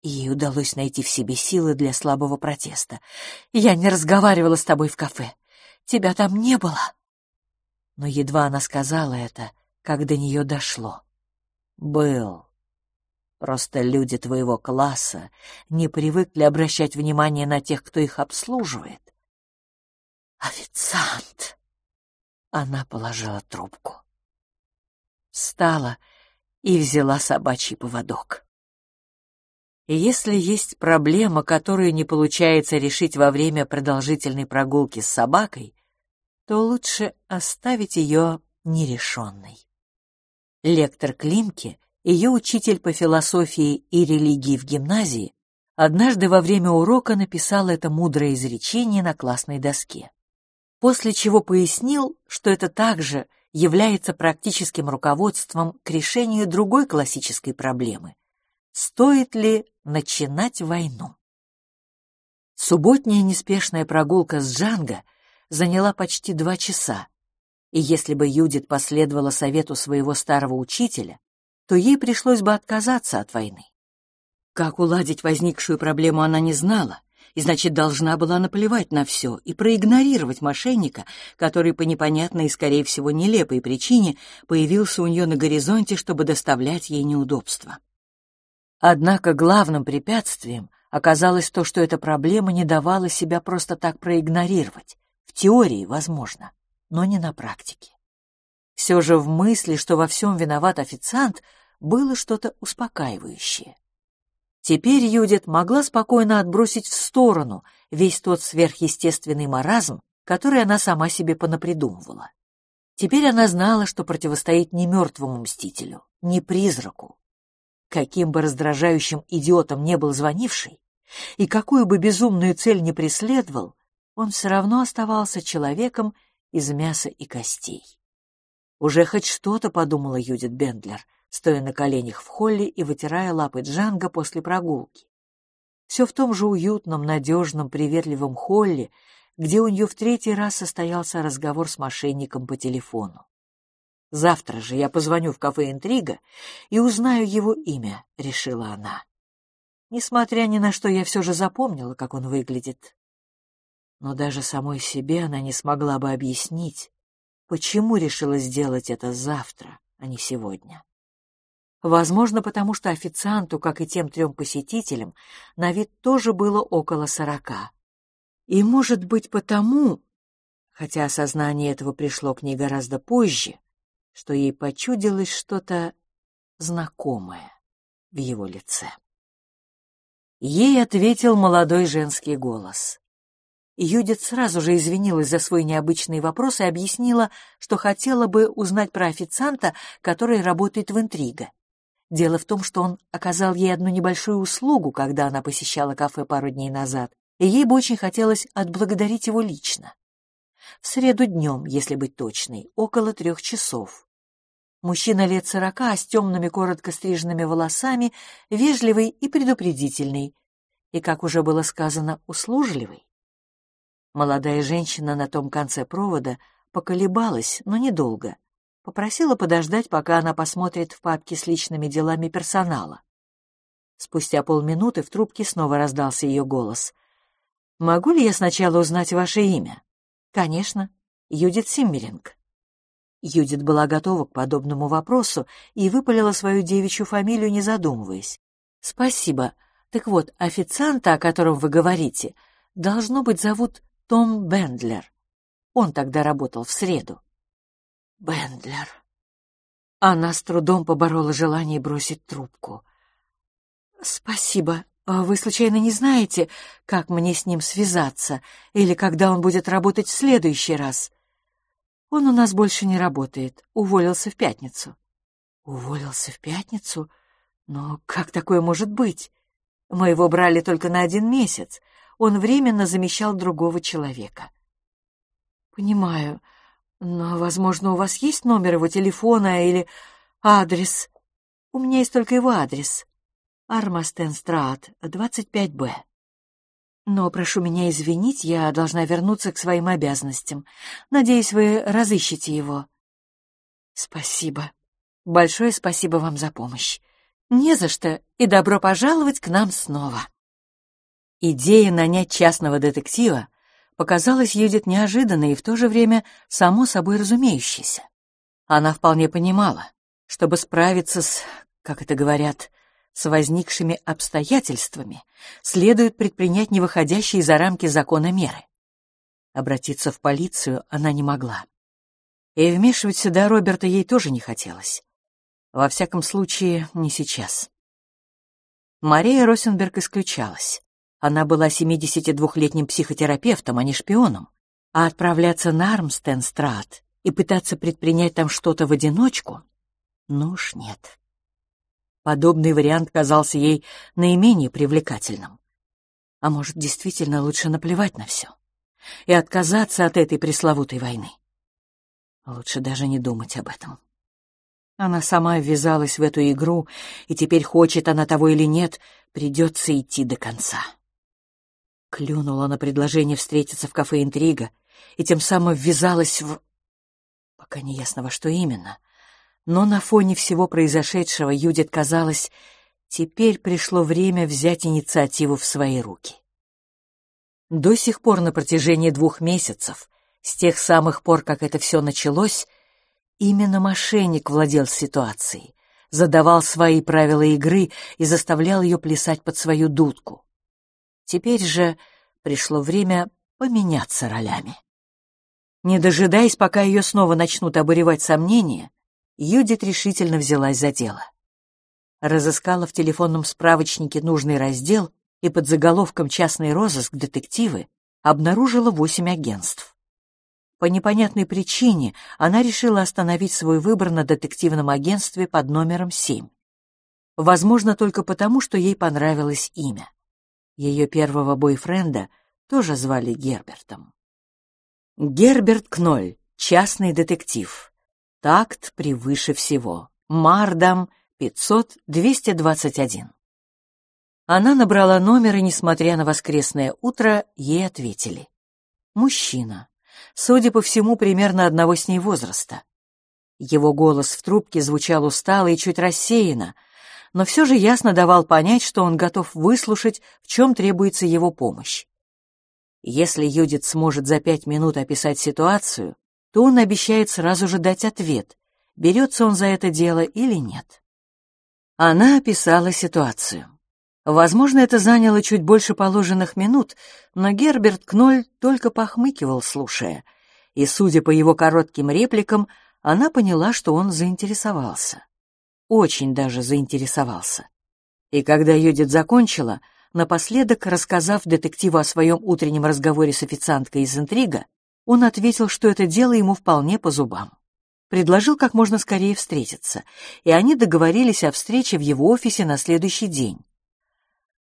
Ей удалось найти в себе силы для слабого протеста. «Я не разговаривала с тобой в кафе. Тебя там не было». Но едва она сказала это, как до нее дошло. «Был. Просто люди твоего класса не привыкли обращать внимание на тех, кто их обслуживает». «Официант!» Она положила трубку. Встала и взяла собачий поводок. И если есть проблема, которую не получается решить во время продолжительной прогулки с собакой, то лучше оставить ее нерешенной. Лектор Климки, ее учитель по философии и религии в гимназии, однажды во время урока написал это мудрое изречение на классной доске, после чего пояснил, что это также является практическим руководством к решению другой классической проблемы — Стоит ли начинать войну? Субботняя неспешная прогулка с Джанго заняла почти два часа, и если бы Юдит последовала совету своего старого учителя, то ей пришлось бы отказаться от войны. Как уладить возникшую проблему она не знала, и значит должна была наплевать на все и проигнорировать мошенника, который по непонятной и, скорее всего, нелепой причине появился у нее на горизонте, чтобы доставлять ей неудобства. Однако главным препятствием оказалось то, что эта проблема не давала себя просто так проигнорировать. В теории, возможно, но не на практике. Все же в мысли, что во всем виноват официант, было что-то успокаивающее. Теперь Юдит могла спокойно отбросить в сторону весь тот сверхъестественный маразм, который она сама себе понапридумывала. Теперь она знала, что противостоит не мертвому мстителю, не призраку. Каким бы раздражающим идиотом не был звонивший, и какую бы безумную цель не преследовал, он все равно оставался человеком из мяса и костей. Уже хоть что-то подумала Юдит Бендлер — стоя на коленях в холле и вытирая лапы Джанга после прогулки. Все в том же уютном, надежном, приветливом холле, где у нее в третий раз состоялся разговор с мошенником по телефону. «Завтра же я позвоню в кафе «Интрига» и узнаю его имя», — решила она. Несмотря ни на что, я все же запомнила, как он выглядит. Но даже самой себе она не смогла бы объяснить, почему решила сделать это завтра, а не сегодня. Возможно, потому что официанту, как и тем трем посетителям, на вид тоже было около сорока. И, может быть, потому, хотя осознание этого пришло к ней гораздо позже, что ей почудилось что-то знакомое в его лице. Ей ответил молодой женский голос. Юдит сразу же извинилась за свой необычный вопрос и объяснила, что хотела бы узнать про официанта, который работает в интрига. Дело в том, что он оказал ей одну небольшую услугу, когда она посещала кафе пару дней назад, и ей бы очень хотелось отблагодарить его лично. В среду днем, если быть точной, около трех часов. Мужчина лет сорока с темными коротко стриженными волосами, вежливый и предупредительный, и, как уже было сказано, услужливый. Молодая женщина на том конце провода поколебалась, но недолго — попросила подождать, пока она посмотрит в папке с личными делами персонала. Спустя полминуты в трубке снова раздался ее голос. «Могу ли я сначала узнать ваше имя?» «Конечно, Юдит Симмеринг». Юдит была готова к подобному вопросу и выпалила свою девичью фамилию, не задумываясь. «Спасибо. Так вот, официанта, о котором вы говорите, должно быть зовут Том Бендлер. Он тогда работал в среду. Бендлер. Она с трудом поборола желание бросить трубку. «Спасибо. А вы случайно не знаете, как мне с ним связаться или когда он будет работать в следующий раз?» «Он у нас больше не работает. Уволился в пятницу». «Уволился в пятницу? Но как такое может быть? Мы его брали только на один месяц. Он временно замещал другого человека». «Понимаю». Но, возможно, у вас есть номер его телефона или адрес? У меня есть только его адрес. Армастенстрат, 25Б. Но прошу меня извинить, я должна вернуться к своим обязанностям. Надеюсь, вы разыщете его. Спасибо. Большое спасибо вам за помощь. Не за что, и добро пожаловать к нам снова. Идея нанять частного детектива показалась Юдит неожиданной и в то же время само собой разумеющейся. Она вполне понимала, чтобы справиться с, как это говорят, с возникшими обстоятельствами, следует предпринять не выходящие за рамки закона меры. Обратиться в полицию она не могла. И вмешивать сюда Роберта ей тоже не хотелось. Во всяком случае, не сейчас. Мария Росенберг исключалась. Она была 72-летним психотерапевтом, а не шпионом. А отправляться на Армстенстрат и пытаться предпринять там что-то в одиночку? Ну уж нет. Подобный вариант казался ей наименее привлекательным. А может, действительно лучше наплевать на все и отказаться от этой пресловутой войны? Лучше даже не думать об этом. Она сама ввязалась в эту игру, и теперь, хочет она того или нет, придется идти до конца. Клюнула на предложение встретиться в кафе «Интрига» и тем самым ввязалась в... Пока не ясно во что именно. Но на фоне всего произошедшего Юдит казалась Теперь пришло время взять инициативу в свои руки. До сих пор на протяжении двух месяцев, с тех самых пор, как это все началось, именно мошенник владел ситуацией, задавал свои правила игры и заставлял ее плясать под свою дудку. Теперь же пришло время поменяться ролями. Не дожидаясь, пока ее снова начнут обуревать сомнения, Юдит решительно взялась за дело. Разыскала в телефонном справочнике нужный раздел и под заголовком «Частный розыск. Детективы» обнаружила восемь агентств. По непонятной причине она решила остановить свой выбор на детективном агентстве под номером 7. Возможно, только потому, что ей понравилось имя. Ее первого бойфренда тоже звали Гербертом. Герберт Кноль, частный детектив. Такт превыше всего. Мардам 500-221. Она набрала номер, и, несмотря на воскресное утро, ей ответили. Мужчина. Судя по всему, примерно одного с ней возраста. Его голос в трубке звучал устало и чуть рассеянно, но все же ясно давал понять, что он готов выслушать, в чем требуется его помощь. Если Юдит сможет за пять минут описать ситуацию, то он обещает сразу же дать ответ, берется он за это дело или нет. Она описала ситуацию. Возможно, это заняло чуть больше положенных минут, но Герберт Кноль только похмыкивал, слушая, и, судя по его коротким репликам, она поняла, что он заинтересовался. Очень даже заинтересовался. И когда Юдит закончила, напоследок, рассказав детективу о своем утреннем разговоре с официанткой из интрига, он ответил, что это дело ему вполне по зубам. Предложил как можно скорее встретиться, и они договорились о встрече в его офисе на следующий день.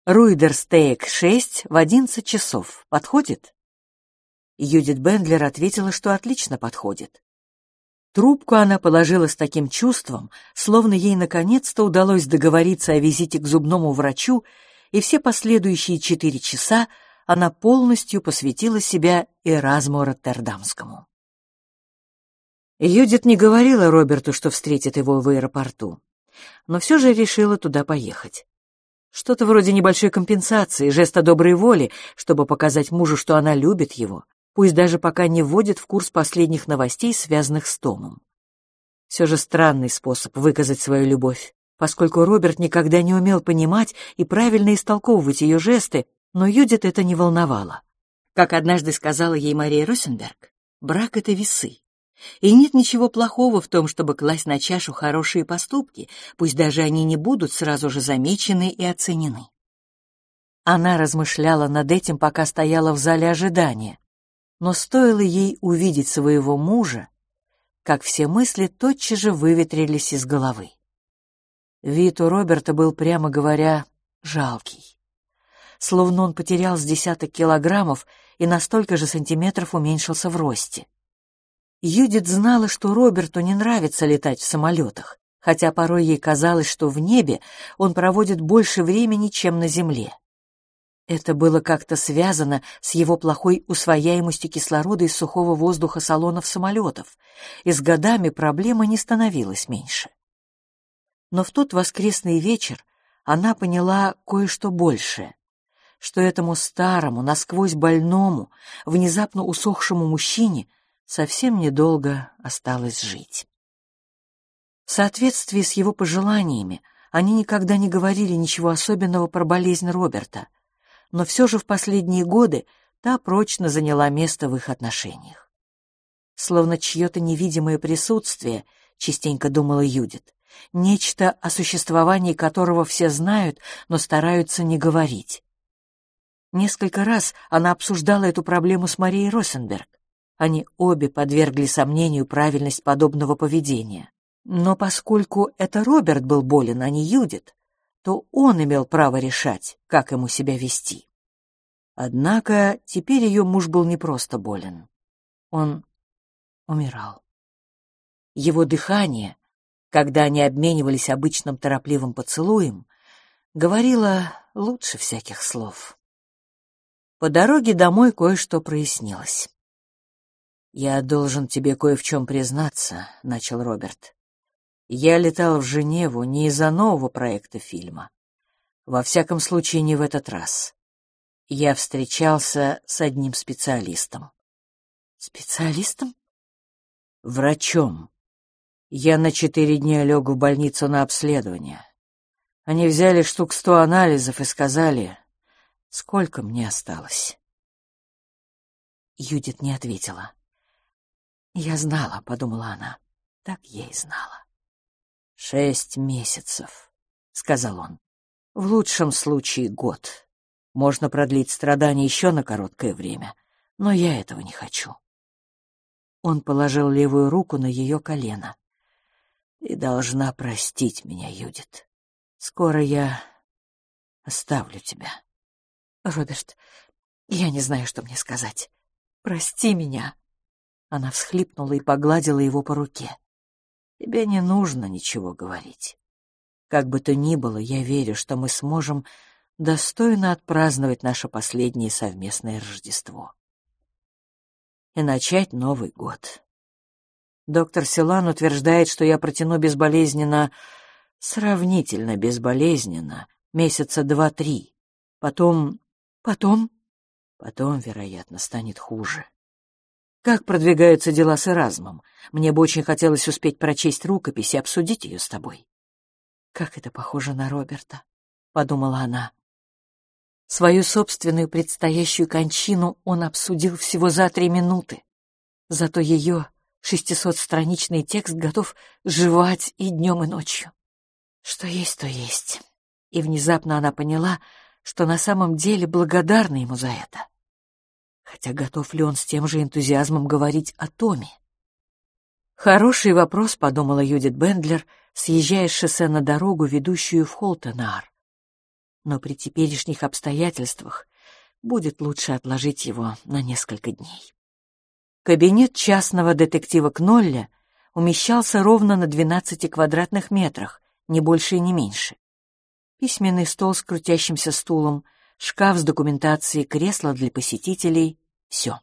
Руидерстейк 6 в 11 часов. Подходит? Юдит Бендлер ответила, что отлично подходит. Трубку она положила с таким чувством, словно ей наконец-то удалось договориться о визите к зубному врачу, и все последующие четыре часа она полностью посвятила себя Эразму Роттердамскому. Юдит не говорила Роберту, что встретит его в аэропорту, но все же решила туда поехать. Что-то вроде небольшой компенсации, жеста доброй воли, чтобы показать мужу, что она любит его, пусть даже пока не вводит в курс последних новостей, связанных с Томом. Все же странный способ выказать свою любовь, поскольку Роберт никогда не умел понимать и правильно истолковывать ее жесты, но Юдит это не волновало. Как однажды сказала ей Мария Росенберг, брак — это весы. И нет ничего плохого в том, чтобы класть на чашу хорошие поступки, пусть даже они не будут сразу же замечены и оценены. Она размышляла над этим, пока стояла в зале ожидания. Но стоило ей увидеть своего мужа, как все мысли тотчас же выветрились из головы. Вид у Роберта был, прямо говоря, жалкий. Словно он потерял с десяток килограммов и на столько же сантиметров уменьшился в росте. Юдит знала, что Роберту не нравится летать в самолетах, хотя порой ей казалось, что в небе он проводит больше времени, чем на земле. Это было как-то связано с его плохой усвояемостью кислорода из сухого воздуха салонов самолетов, и с годами проблема не становилась меньше. Но в тот воскресный вечер она поняла кое-что большее, что этому старому, насквозь больному, внезапно усохшему мужчине — совсем недолго осталось жить. В соответствии с его пожеланиями они никогда не говорили ничего особенного про болезнь Роберта, но все же в последние годы та прочно заняла место в их отношениях. Словно чье-то невидимое присутствие, частенько думала Юдит, нечто, о существовании которого все знают, но стараются не говорить. Несколько раз она обсуждала эту проблему с Марией Росенберг, они обе подвергли сомнению правильность подобного поведения. Но поскольку это Роберт был болен, а не Юдит, то он имел право решать, как ему себя вести. Однако теперь ее муж был не просто болен. Он умирал. Его дыхание, когда они обменивались обычным торопливым поцелуем, говорило лучше всяких слов. По дороге домой кое-что прояснилось. «Я должен тебе кое в чем признаться», — начал Роберт. «Я летал в Женеву не из-за нового проекта фильма, Во всяком случае, не в этот раз. Я встречался с одним специалистом. Специалистом? Врачом. Я на четыре дня лег в больницу на обследование. Они взяли штук сто анализов и сказали, сколько мне осталось. Юдит не ответила. «Я знала», — подумала она. «Так я и знала». «Шесть месяцев», — сказал он. «В лучшем случае год. Можно продлить страдания еще на короткое время, но я этого не хочу». Он положил левую руку на ее колено. «Ты должна простить меня, Юдит. Скоро я оставлю тебя». «Роберт, я не знаю, что мне сказать. Прости меня». Она всхлипнула и погладила его по руке. «Тебе не нужно ничего говорить. Как бы то ни было, я верю, что мы сможем достойно отпраздновать наше последнее совместное Рождество. И начать Новый год. Доктор Силан утверждает, что я протяну безболезненно, сравнительно безболезненно, месяца два-три. Потом... Потом... Потом, вероятно, станет хуже. Как продвигаются дела с Эразмом? Мне бы очень хотелось успеть прочесть рукопись и обсудить ее с тобой. Как это похоже на Роберта, — подумала она. Свою собственную предстоящую кончину он обсудил всего за три минуты. Зато ее шестисотстраничный текст готов жевать и днем, и ночью. Что есть, то есть. И внезапно она поняла, что на самом деле благодарна ему за это хотя готов ли он с тем же энтузиазмом говорить о Томе? Хороший вопрос, подумала Юдит Бендлер, съезжая с шоссе на дорогу, ведущую в Холтенар. Но при теперешних обстоятельствах будет лучше отложить его на несколько дней. Кабинет частного детектива Кнолля умещался ровно на 12 квадратных метрах, не больше и не меньше. Письменный стол с крутящимся стулом, шкаф с документацией, кресло для посетителей, все.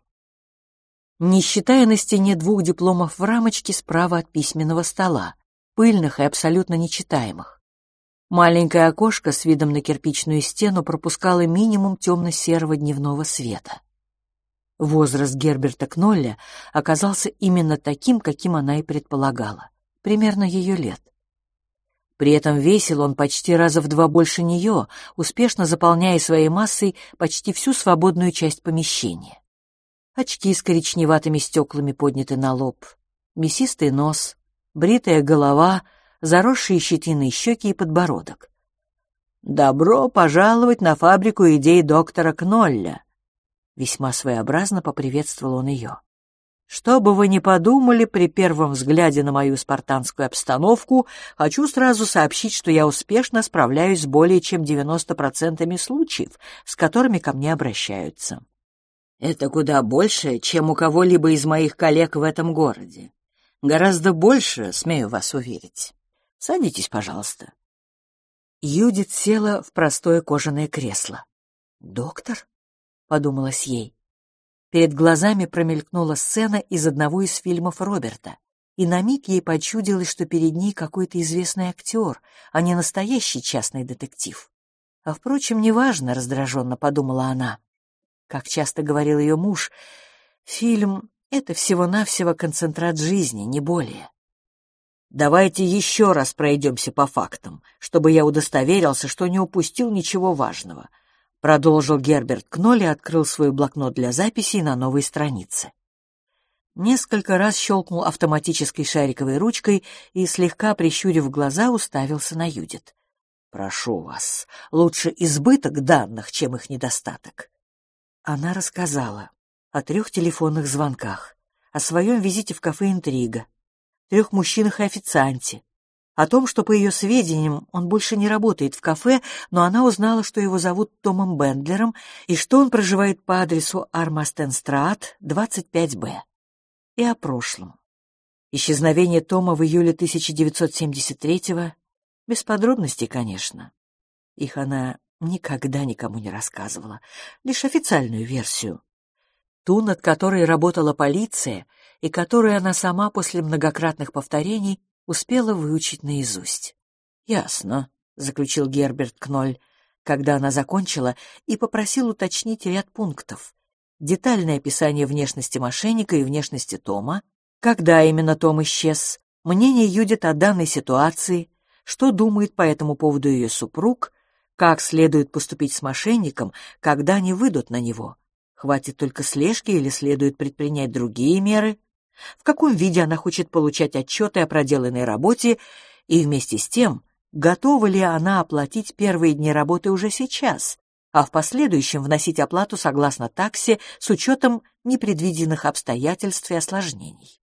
Не считая на стене двух дипломов в рамочке справа от письменного стола, пыльных и абсолютно нечитаемых. Маленькое окошко с видом на кирпичную стену пропускало минимум темно-серого дневного света. Возраст Герберта Кнолля оказался именно таким, каким она и предполагала, примерно ее лет. При этом весил он почти раза в два больше нее, успешно заполняя своей массой почти всю свободную часть помещения очки с коричневатыми стеклами подняты на лоб, мясистый нос, бритая голова, заросшие щетиной щеки и подбородок. «Добро пожаловать на фабрику идей доктора Кнолля!» Весьма своеобразно поприветствовал он ее. «Что бы вы ни подумали при первом взгляде на мою спартанскую обстановку, хочу сразу сообщить, что я успешно справляюсь с более чем 90% случаев, с которыми ко мне обращаются. Это куда больше, чем у кого-либо из моих коллег в этом городе. Гораздо больше, смею вас уверить. Садитесь, пожалуйста. Юдит села в простое кожаное кресло. «Доктор?» — подумалось ей. Перед глазами промелькнула сцена из одного из фильмов Роберта, и на миг ей почудилось, что перед ней какой-то известный актер, а не настоящий частный детектив. А, впрочем, неважно, раздраженно подумала она. Как часто говорил ее муж, фильм — это всего-навсего концентрат жизни, не более. Давайте еще раз пройдемся по фактам, чтобы я удостоверился, что не упустил ничего важного. Продолжил Герберт Кнолли открыл свой блокнот для записей на новой странице. Несколько раз щелкнул автоматической шариковой ручкой и, слегка прищурив глаза, уставился на Юдит. «Прошу вас, лучше избыток данных, чем их недостаток. Она рассказала о трех телефонных звонках, о своем визите в кафе «Интрига», трех мужчинах и официанте, о том, что, по ее сведениям, он больше не работает в кафе, но она узнала, что его зовут Томом Бендлером и что он проживает по адресу Армастенстрат, 25-Б. И о прошлом. Исчезновение Тома в июле 1973-го, без подробностей, конечно. Их она никогда никому не рассказывала, лишь официальную версию. Ту, над которой работала полиция, и которую она сама после многократных повторений успела выучить наизусть. «Ясно», — заключил Герберт Кноль. когда она закончила, и попросил уточнить ряд пунктов. Детальное описание внешности мошенника и внешности Тома, когда именно Том исчез, мнение Юдит о данной ситуации, что думает по этому поводу ее супруг, как следует поступить с мошенником, когда они выйдут на него. Хватит только слежки или следует предпринять другие меры? В каком виде она хочет получать отчеты о проделанной работе и вместе с тем, готова ли она оплатить первые дни работы уже сейчас, а в последующем вносить оплату согласно таксе с учетом непредвиденных обстоятельств и осложнений.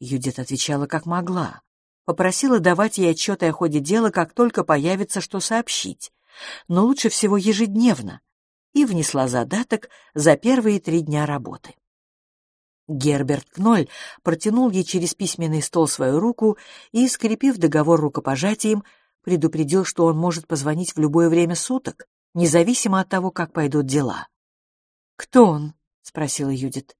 Юдит отвечала как могла. Попросила давать ей отчеты о ходе дела, как только появится что сообщить, но лучше всего ежедневно, и внесла задаток за первые три дня работы. Герберт Кноль протянул ей через письменный стол свою руку и, скрепив договор рукопожатием, предупредил, что он может позвонить в любое время суток, независимо от того, как пойдут дела. «Кто он?» — спросила Юдит.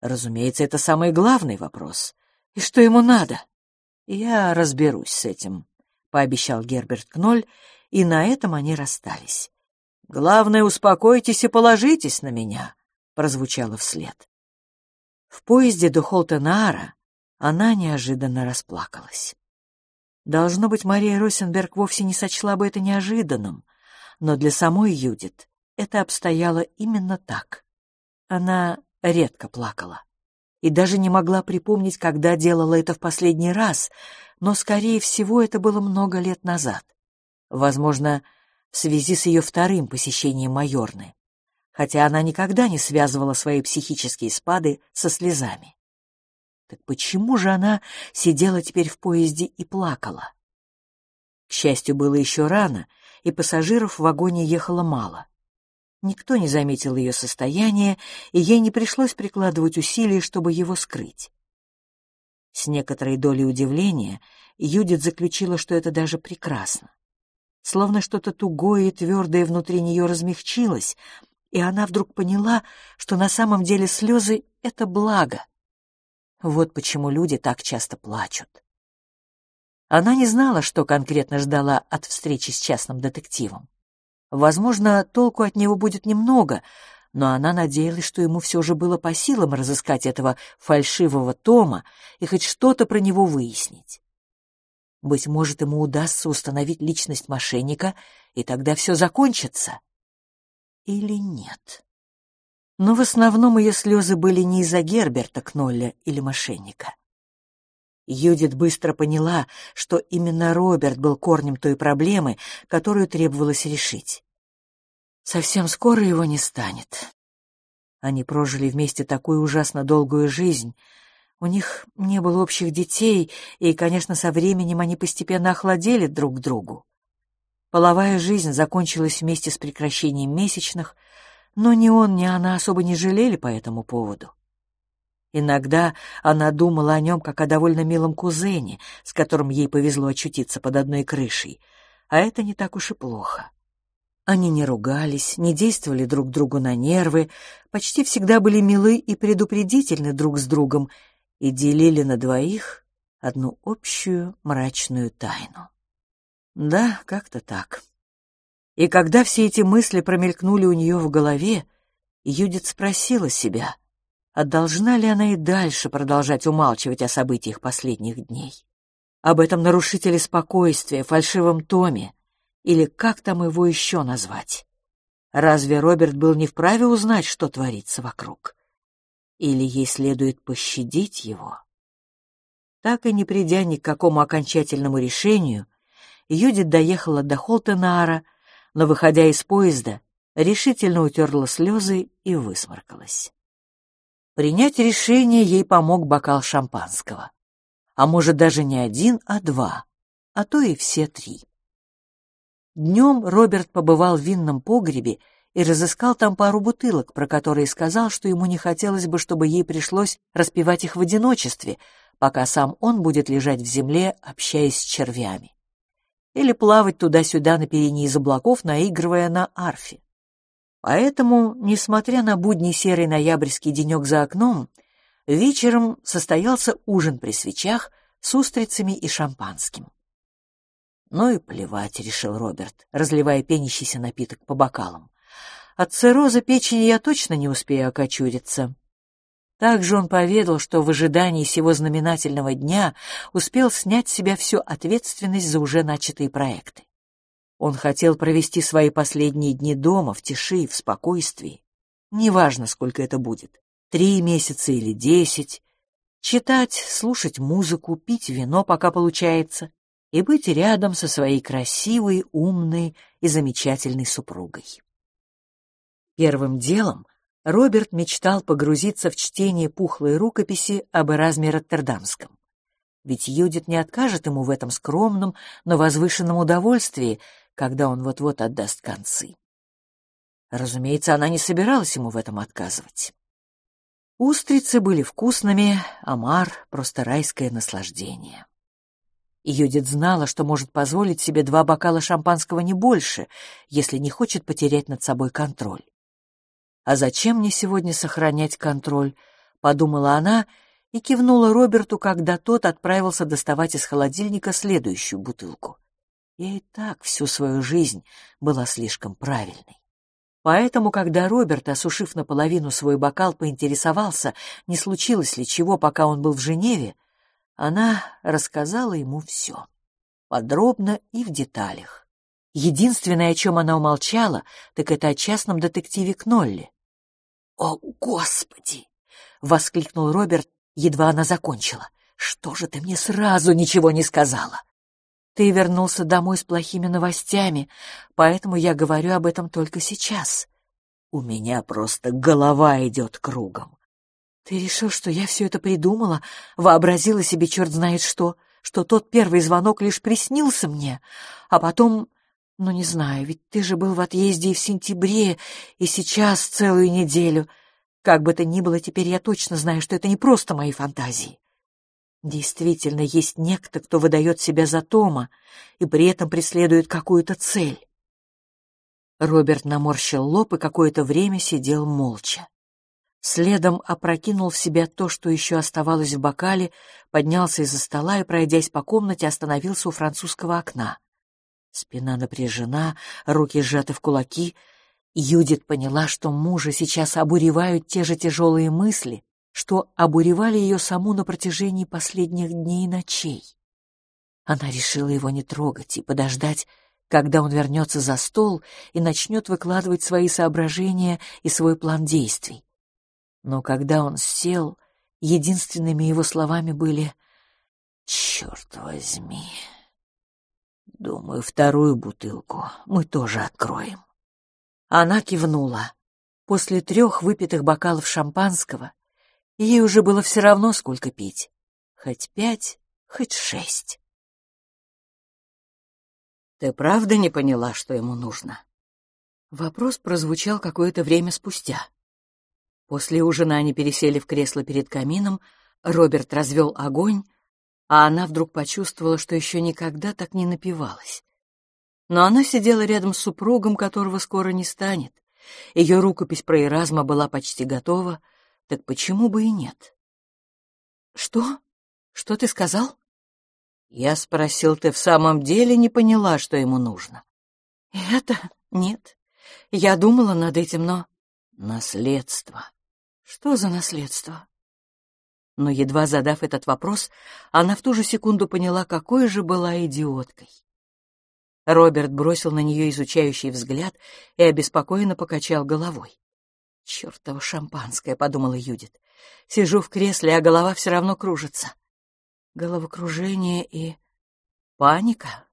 «Разумеется, это самый главный вопрос. И что ему надо?» «Я разберусь с этим», — пообещал Герберт Кноль, и на этом они расстались. «Главное, успокойтесь и положитесь на меня», — прозвучало вслед. В поезде до Холтенаара она неожиданно расплакалась. Должно быть, Мария Росенберг вовсе не сочла бы это неожиданным, но для самой Юдит это обстояло именно так. Она редко плакала и даже не могла припомнить, когда делала это в последний раз, но, скорее всего, это было много лет назад. Возможно, в связи с ее вторым посещением Майорны хотя она никогда не связывала свои психические спады со слезами. Так почему же она сидела теперь в поезде и плакала? К счастью, было еще рано, и пассажиров в вагоне ехало мало. Никто не заметил ее состояние, и ей не пришлось прикладывать усилий, чтобы его скрыть. С некоторой долей удивления Юдит заключила, что это даже прекрасно. Словно что-то тугое и твердое внутри нее размягчилось, и она вдруг поняла, что на самом деле слезы — это благо. Вот почему люди так часто плачут. Она не знала, что конкретно ждала от встречи с частным детективом. Возможно, толку от него будет немного, но она надеялась, что ему все же было по силам разыскать этого фальшивого Тома и хоть что-то про него выяснить. Быть может, ему удастся установить личность мошенника, и тогда все закончится или нет. Но в основном ее слезы были не из-за Герберта Кнолля или мошенника. Юдит быстро поняла, что именно Роберт был корнем той проблемы, которую требовалось решить. Совсем скоро его не станет. Они прожили вместе такую ужасно долгую жизнь. У них не было общих детей, и, конечно, со временем они постепенно охладели друг к другу. Половая жизнь закончилась вместе с прекращением месячных, но ни он, ни она особо не жалели по этому поводу. Иногда она думала о нем как о довольно милом кузене, с которым ей повезло очутиться под одной крышей, а это не так уж и плохо. Они не ругались, не действовали друг другу на нервы, почти всегда были милы и предупредительны друг с другом и делили на двоих одну общую мрачную тайну. Да, как-то так. И когда все эти мысли промелькнули у нее в голове, Юдит спросила себя, а должна ли она и дальше продолжать умалчивать о событиях последних дней? Об этом нарушителе спокойствия, фальшивом Томе, или как там его еще назвать? Разве Роберт был не вправе узнать, что творится вокруг? Или ей следует пощадить его? Так и не придя ни к какому окончательному решению, Юдит доехала до Холтенаара, но, выходя из поезда, решительно утерла слезы и высморкалась. Принять решение ей помог бокал шампанского. А может, даже не один, а два, а то и все три. Днем Роберт побывал в винном погребе и разыскал там пару бутылок, про которые сказал, что ему не хотелось бы, чтобы ей пришлось распивать их в одиночестве, пока сам он будет лежать в земле, общаясь с червями или плавать туда-сюда на перине из облаков, наигрывая на арфе. Поэтому, несмотря на будний серый ноябрьский денек за окном, вечером состоялся ужин при свечах с устрицами и шампанским. «Ну и плевать», — решил Роберт, разливая пенящийся напиток по бокалам. «От цирроза печени я точно не успею окочуриться». Также он поведал, что в ожидании сего знаменательного дня успел снять с себя всю ответственность за уже начатые проекты. Он хотел провести свои последние дни дома, в тиши и в спокойствии. Неважно, сколько это будет, три месяца или десять. Читать, слушать музыку, пить вино, пока получается, и быть рядом со своей красивой, умной и замечательной супругой. Первым делом Роберт мечтал погрузиться в чтение пухлой рукописи об Эразме Роттердамском. Ведь Юдит не откажет ему в этом скромном, но возвышенном удовольствии, когда он вот-вот отдаст концы. Разумеется, она не собиралась ему в этом отказывать. Устрицы были вкусными, омар — просто райское наслаждение. Юдит знала, что может позволить себе два бокала шампанского не больше, если не хочет потерять над собой контроль. «А зачем мне сегодня сохранять контроль?» — подумала она и кивнула Роберту, когда тот отправился доставать из холодильника следующую бутылку. Я и так всю свою жизнь была слишком правильной. Поэтому, когда Роберт, осушив наполовину свой бокал, поинтересовался, не случилось ли чего, пока он был в Женеве, она рассказала ему все. Подробно и в деталях. Единственное, о чем она умолчала, так это о частном детективе Кнолли. «О, Господи!» — воскликнул Роберт, едва она закончила. «Что же ты мне сразу ничего не сказала?» «Ты вернулся домой с плохими новостями, поэтому я говорю об этом только сейчас. У меня просто голова идет кругом. Ты решил, что я все это придумала, вообразила себе черт знает что, что тот первый звонок лишь приснился мне, а потом ну, не знаю, ведь ты же был в отъезде и в сентябре, и сейчас целую неделю. Как бы то ни было, теперь я точно знаю, что это не просто мои фантазии. Действительно, есть некто, кто выдает себя за Тома и при этом преследует какую-то цель. Роберт наморщил лоб и какое-то время сидел молча. Следом опрокинул в себя то, что еще оставалось в бокале, поднялся из-за стола и, пройдясь по комнате, остановился у французского окна. Спина напряжена, руки сжаты в кулаки. Юдит поняла, что мужа сейчас обуревают те же тяжелые мысли, что обуревали ее саму на протяжении последних дней и ночей. Она решила его не трогать и подождать, когда он вернется за стол и начнет выкладывать свои соображения и свой план действий. Но когда он сел, единственными его словами были «Черт возьми!» Думаю, вторую бутылку мы тоже откроем. Она кивнула. После трех выпитых бокалов шампанского ей уже было все равно, сколько пить. Хоть пять, хоть шесть. Ты правда не поняла, что ему нужно? Вопрос прозвучал какое-то время спустя. После ужина они пересели в кресло перед камином, Роберт развел огонь, а она вдруг почувствовала, что еще никогда так не напивалась. Но она сидела рядом с супругом, которого скоро не станет. Ее рукопись про Эразма была почти готова, так почему бы и нет? «Что? Что ты сказал?» Я спросил, ты в самом деле не поняла, что ему нужно? Это? Нет. Я думала над этим, но... Наследство. Что за наследство? Но, едва задав этот вопрос, она в ту же секунду поняла, какой же была идиоткой. Роберт бросил на нее изучающий взгляд и обеспокоенно покачал головой. «Чертово шампанское», — подумала Юдит. «Сижу в кресле, а голова все равно кружится». Головокружение и... паника.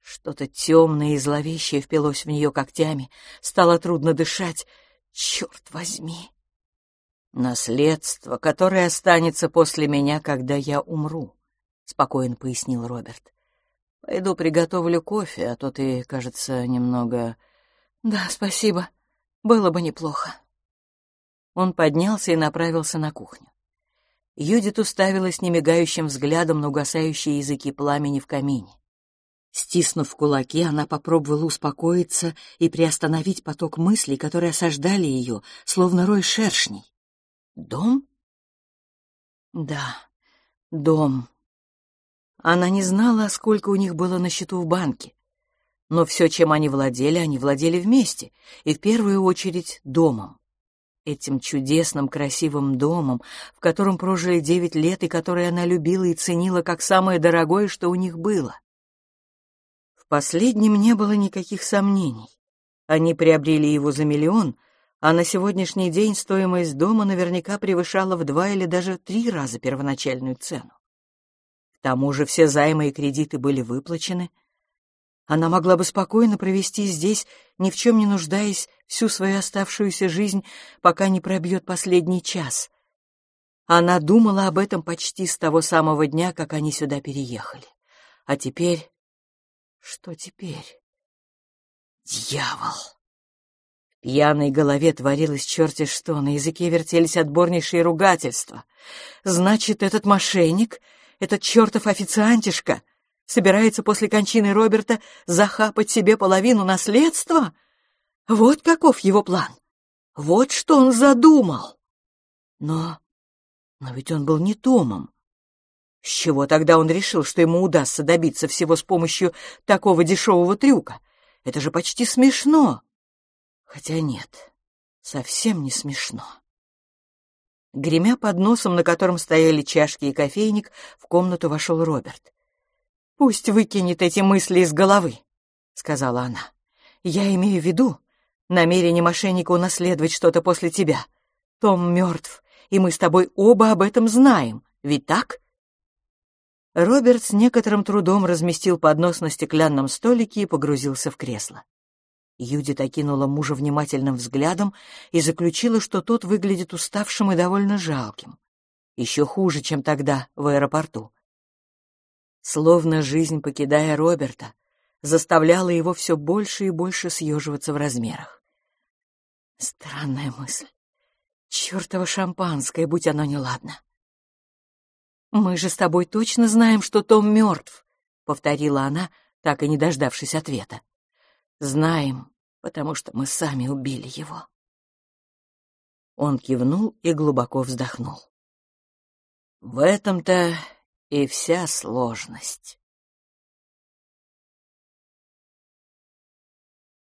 Что-то темное и зловещее впилось в нее когтями. Стало трудно дышать. Черт возьми! «Наследство, которое останется после меня, когда я умру», — спокойно пояснил Роберт. «Пойду приготовлю кофе, а то ты, кажется, немного...» «Да, спасибо. Было бы неплохо». Он поднялся и направился на кухню. Юдит уставилась немигающим взглядом на угасающие языки пламени в камине. Стиснув кулаки, она попробовала успокоиться и приостановить поток мыслей, которые осаждали ее, словно рой шершней. Дом? Да, дом. Она не знала, сколько у них было на счету в банке. Но все, чем они владели, они владели вместе, и в первую очередь домом. Этим чудесным, красивым домом, в котором прожили девять лет и который она любила и ценила как самое дорогое, что у них было. В последнем не было никаких сомнений. Они приобрели его за миллион, а на сегодняшний день стоимость дома наверняка превышала в два или даже три раза первоначальную цену. К тому же все займы и кредиты были выплачены. Она могла бы спокойно провести здесь, ни в чем не нуждаясь, всю свою оставшуюся жизнь, пока не пробьет последний час. Она думала об этом почти с того самого дня, как они сюда переехали. А теперь... Что теперь? Дьявол! Пьяной голове творилось черти что, на языке вертелись отборнейшие ругательства. Значит, этот мошенник этот чертов официантишка собирается после кончины Роберта захапать себе половину наследства? Вот каков его план. Вот что он задумал. Но... но ведь он был не Томом. С чего тогда он решил, что ему удастся добиться всего с помощью такого дешевого трюка? Это же почти смешно. Хотя нет, совсем не смешно. Гремя под носом, на котором стояли чашки и кофейник, в комнату вошел Роберт. «Пусть выкинет эти мысли из головы», — сказала она. «Я имею в виду намерение мошенника унаследовать что-то после тебя. Том мертв, и мы с тобой оба об этом знаем, ведь так?» Роберт с некоторым трудом разместил поднос на стеклянном столике и погрузился в кресло. Юдит окинула мужа внимательным взглядом и заключила, что тот выглядит уставшим и довольно жалким. Еще хуже, чем тогда в аэропорту. Словно жизнь, покидая Роберта, заставляла его все больше и больше съеживаться в размерах. Странная мысль. Чёртово шампанское, будь оно неладно. «Мы же с тобой точно знаем, что Том мертв», — повторила она, так и не дождавшись ответа. «Знаем, потому что мы сами убили его. Он кивнул и глубоко вздохнул. В этом-то и вся сложность.